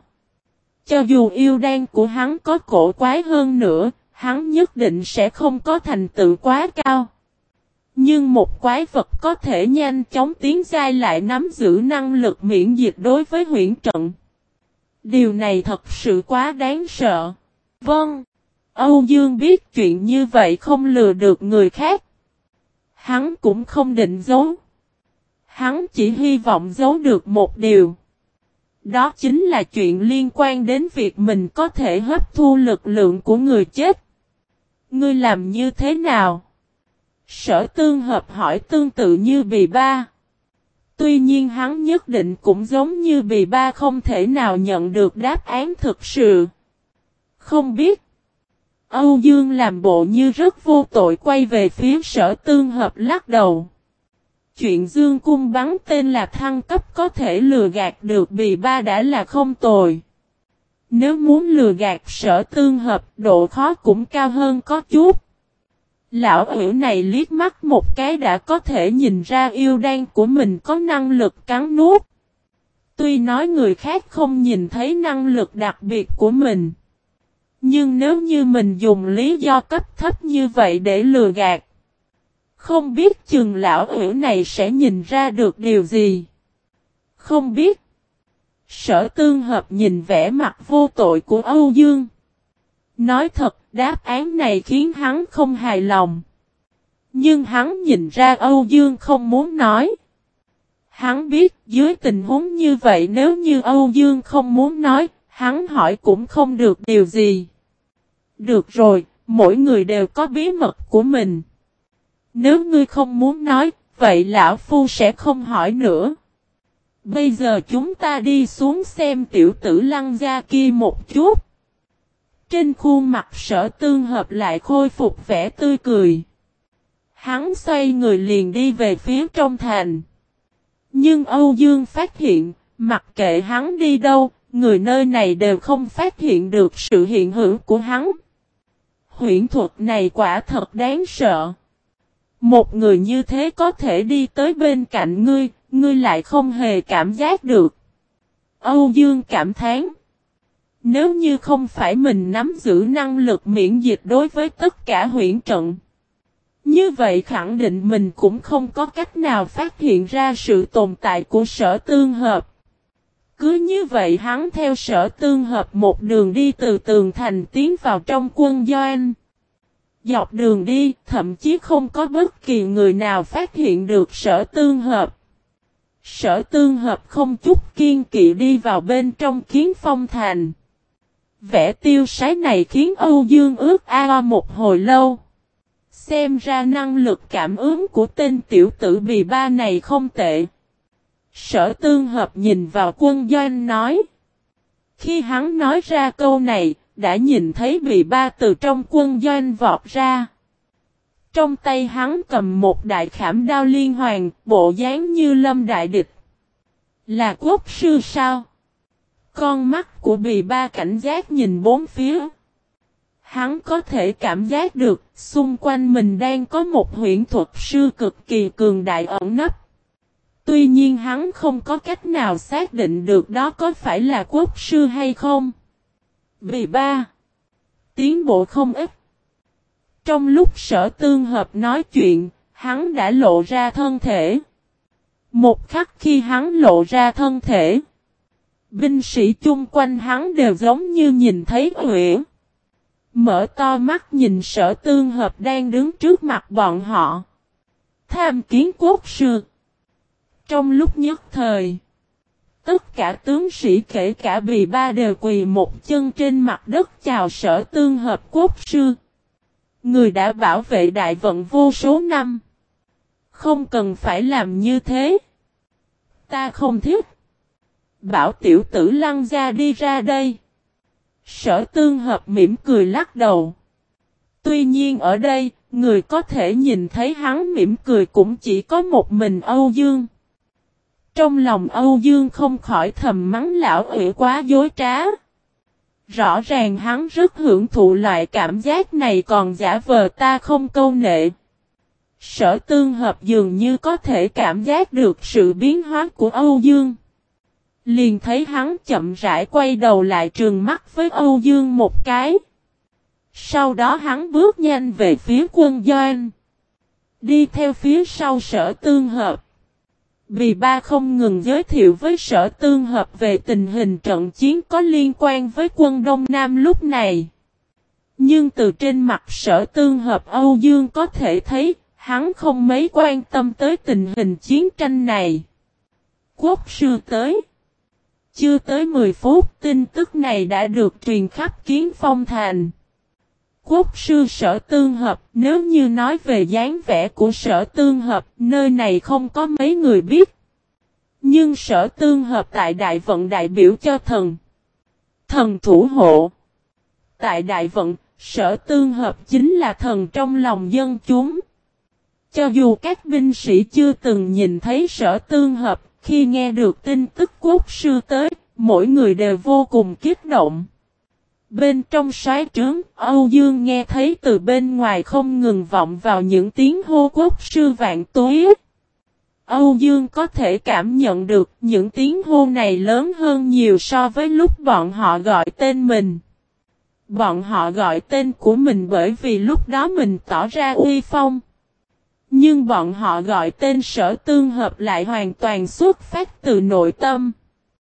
Cho dù yêu đan của hắn có cổ quái hơn nữa, hắn nhất định sẽ không có thành tựu quá cao. Nhưng một quái vật có thể nhanh chóng tiến giai lại nắm giữ năng lực miễn dịch đối với huyện trận. Điều này thật sự quá đáng sợ. Vâng. Âu Dương biết chuyện như vậy không lừa được người khác. Hắn cũng không định giấu. Hắn chỉ hy vọng giấu được một điều. Đó chính là chuyện liên quan đến việc mình có thể hấp thu lực lượng của người chết. Ngươi làm như thế nào? Sở tương hợp hỏi tương tự như bì ba. Tuy nhiên hắn nhất định cũng giống như bì ba không thể nào nhận được đáp án thực sự. Không biết. Âu Dương làm bộ như rất vô tội quay về phía sở tương hợp lắc đầu. Chuyện Dương Cung bắn tên là thăng cấp có thể lừa gạt được bì ba đã là không tồi. Nếu muốn lừa gạt sở tương hợp, độ khó cũng cao hơn có chút. Lão ủy này liếc mắt một cái đã có thể nhìn ra yêu đan của mình có năng lực cắn nuốt. Tuy nói người khác không nhìn thấy năng lực đặc biệt của mình. Nhưng nếu như mình dùng lý do cấp thấp như vậy để lừa gạt. Không biết chừng lão ủy này sẽ nhìn ra được điều gì. Không biết. Sở tương hợp nhìn vẻ mặt vô tội của Âu Dương. Nói thật, đáp án này khiến hắn không hài lòng. Nhưng hắn nhìn ra Âu Dương không muốn nói. Hắn biết dưới tình huống như vậy nếu như Âu Dương không muốn nói, hắn hỏi cũng không được điều gì. Được rồi, mỗi người đều có bí mật của mình. Nếu ngươi không muốn nói, vậy lão phu sẽ không hỏi nữa. Bây giờ chúng ta đi xuống xem tiểu tử lăng gia kia một chút. Trên khuôn mặt sở tương hợp lại khôi phục vẻ tươi cười. Hắn xoay người liền đi về phía trong thành. Nhưng Âu Dương phát hiện, mặc kệ hắn đi đâu, người nơi này đều không phát hiện được sự hiện hữu của hắn. Huyễn thuật này quả thật đáng sợ. Một người như thế có thể đi tới bên cạnh ngươi, ngươi lại không hề cảm giác được. Âu Dương cảm thán. Nếu như không phải mình nắm giữ năng lực miễn dịch đối với tất cả huyễn trận. Như vậy khẳng định mình cũng không có cách nào phát hiện ra sự tồn tại của sở tương hợp. Cứ như vậy hắn theo sở tương hợp một đường đi từ tường thành tiến vào trong quân doanh. Dọc đường đi, thậm chí không có bất kỳ người nào phát hiện được sở tương hợp. Sở tương hợp không chút kiên kỵ đi vào bên trong kiến phong thành. Vẻ tiêu sái này khiến Âu Dương ước ao một hồi lâu. Xem ra năng lực cảm ứng của tên tiểu tử bì ba này không tệ. Sở tương hợp nhìn vào quân doanh nói. Khi hắn nói ra câu này, đã nhìn thấy bì ba từ trong quân doanh vọt ra. Trong tay hắn cầm một đại khảm đao liên hoàng, bộ dáng như lâm đại địch. Là quốc sư sao? Con mắt của bì ba cảnh giác nhìn bốn phía. Hắn có thể cảm giác được xung quanh mình đang có một huyện thuật sư cực kỳ cường đại ẩn nấp. Tuy nhiên hắn không có cách nào xác định được đó có phải là quốc sư hay không. Bì ba. Tiến bộ không ít. Trong lúc sở tương hợp nói chuyện, hắn đã lộ ra thân thể. Một khắc khi hắn lộ ra thân thể, binh sĩ chung quanh hắn đều giống như nhìn thấy huyễn Mở to mắt nhìn sở tương hợp đang đứng trước mặt bọn họ. Tham kiến quốc sư. Trong lúc nhất thời, tất cả tướng sĩ kể cả bì ba đều quỳ một chân trên mặt đất chào sở tương hợp quốc sư. Người đã bảo vệ đại vận vô số năm. Không cần phải làm như thế. Ta không thích. Bảo tiểu tử lăn ra đi ra đây. Sở tương hợp mỉm cười lắc đầu. Tuy nhiên ở đây, người có thể nhìn thấy hắn mỉm cười cũng chỉ có một mình Âu Dương. Trong lòng Âu Dương không khỏi thầm mắng lão ủy quá dối trá. Rõ ràng hắn rất hưởng thụ loại cảm giác này còn giả vờ ta không câu nệ. Sở tương hợp dường như có thể cảm giác được sự biến hóa của Âu Dương. Liền thấy hắn chậm rãi quay đầu lại trường mắt với Âu Dương một cái. Sau đó hắn bước nhanh về phía quân doanh. Đi theo phía sau sở tương hợp. Vì ba không ngừng giới thiệu với sở tương hợp về tình hình trận chiến có liên quan với quân Đông Nam lúc này. Nhưng từ trên mặt sở tương hợp Âu Dương có thể thấy, hắn không mấy quan tâm tới tình hình chiến tranh này. Quốc sư tới. Chưa tới 10 phút tin tức này đã được truyền khắp kiến phong thành. Quốc sư sở tương hợp, nếu như nói về dáng vẻ của sở tương hợp, nơi này không có mấy người biết. Nhưng sở tương hợp tại đại vận đại biểu cho thần. Thần thủ hộ. Tại đại vận, sở tương hợp chính là thần trong lòng dân chúng. Cho dù các binh sĩ chưa từng nhìn thấy sở tương hợp, khi nghe được tin tức quốc sư tới, mỗi người đều vô cùng kích động. Bên trong sái trướng, Âu Dương nghe thấy từ bên ngoài không ngừng vọng vào những tiếng hô quốc sư vạn tối. Âu Dương có thể cảm nhận được những tiếng hô này lớn hơn nhiều so với lúc bọn họ gọi tên mình. Bọn họ gọi tên của mình bởi vì lúc đó mình tỏ ra uy phong. Nhưng bọn họ gọi tên sở tương hợp lại hoàn toàn xuất phát từ nội tâm.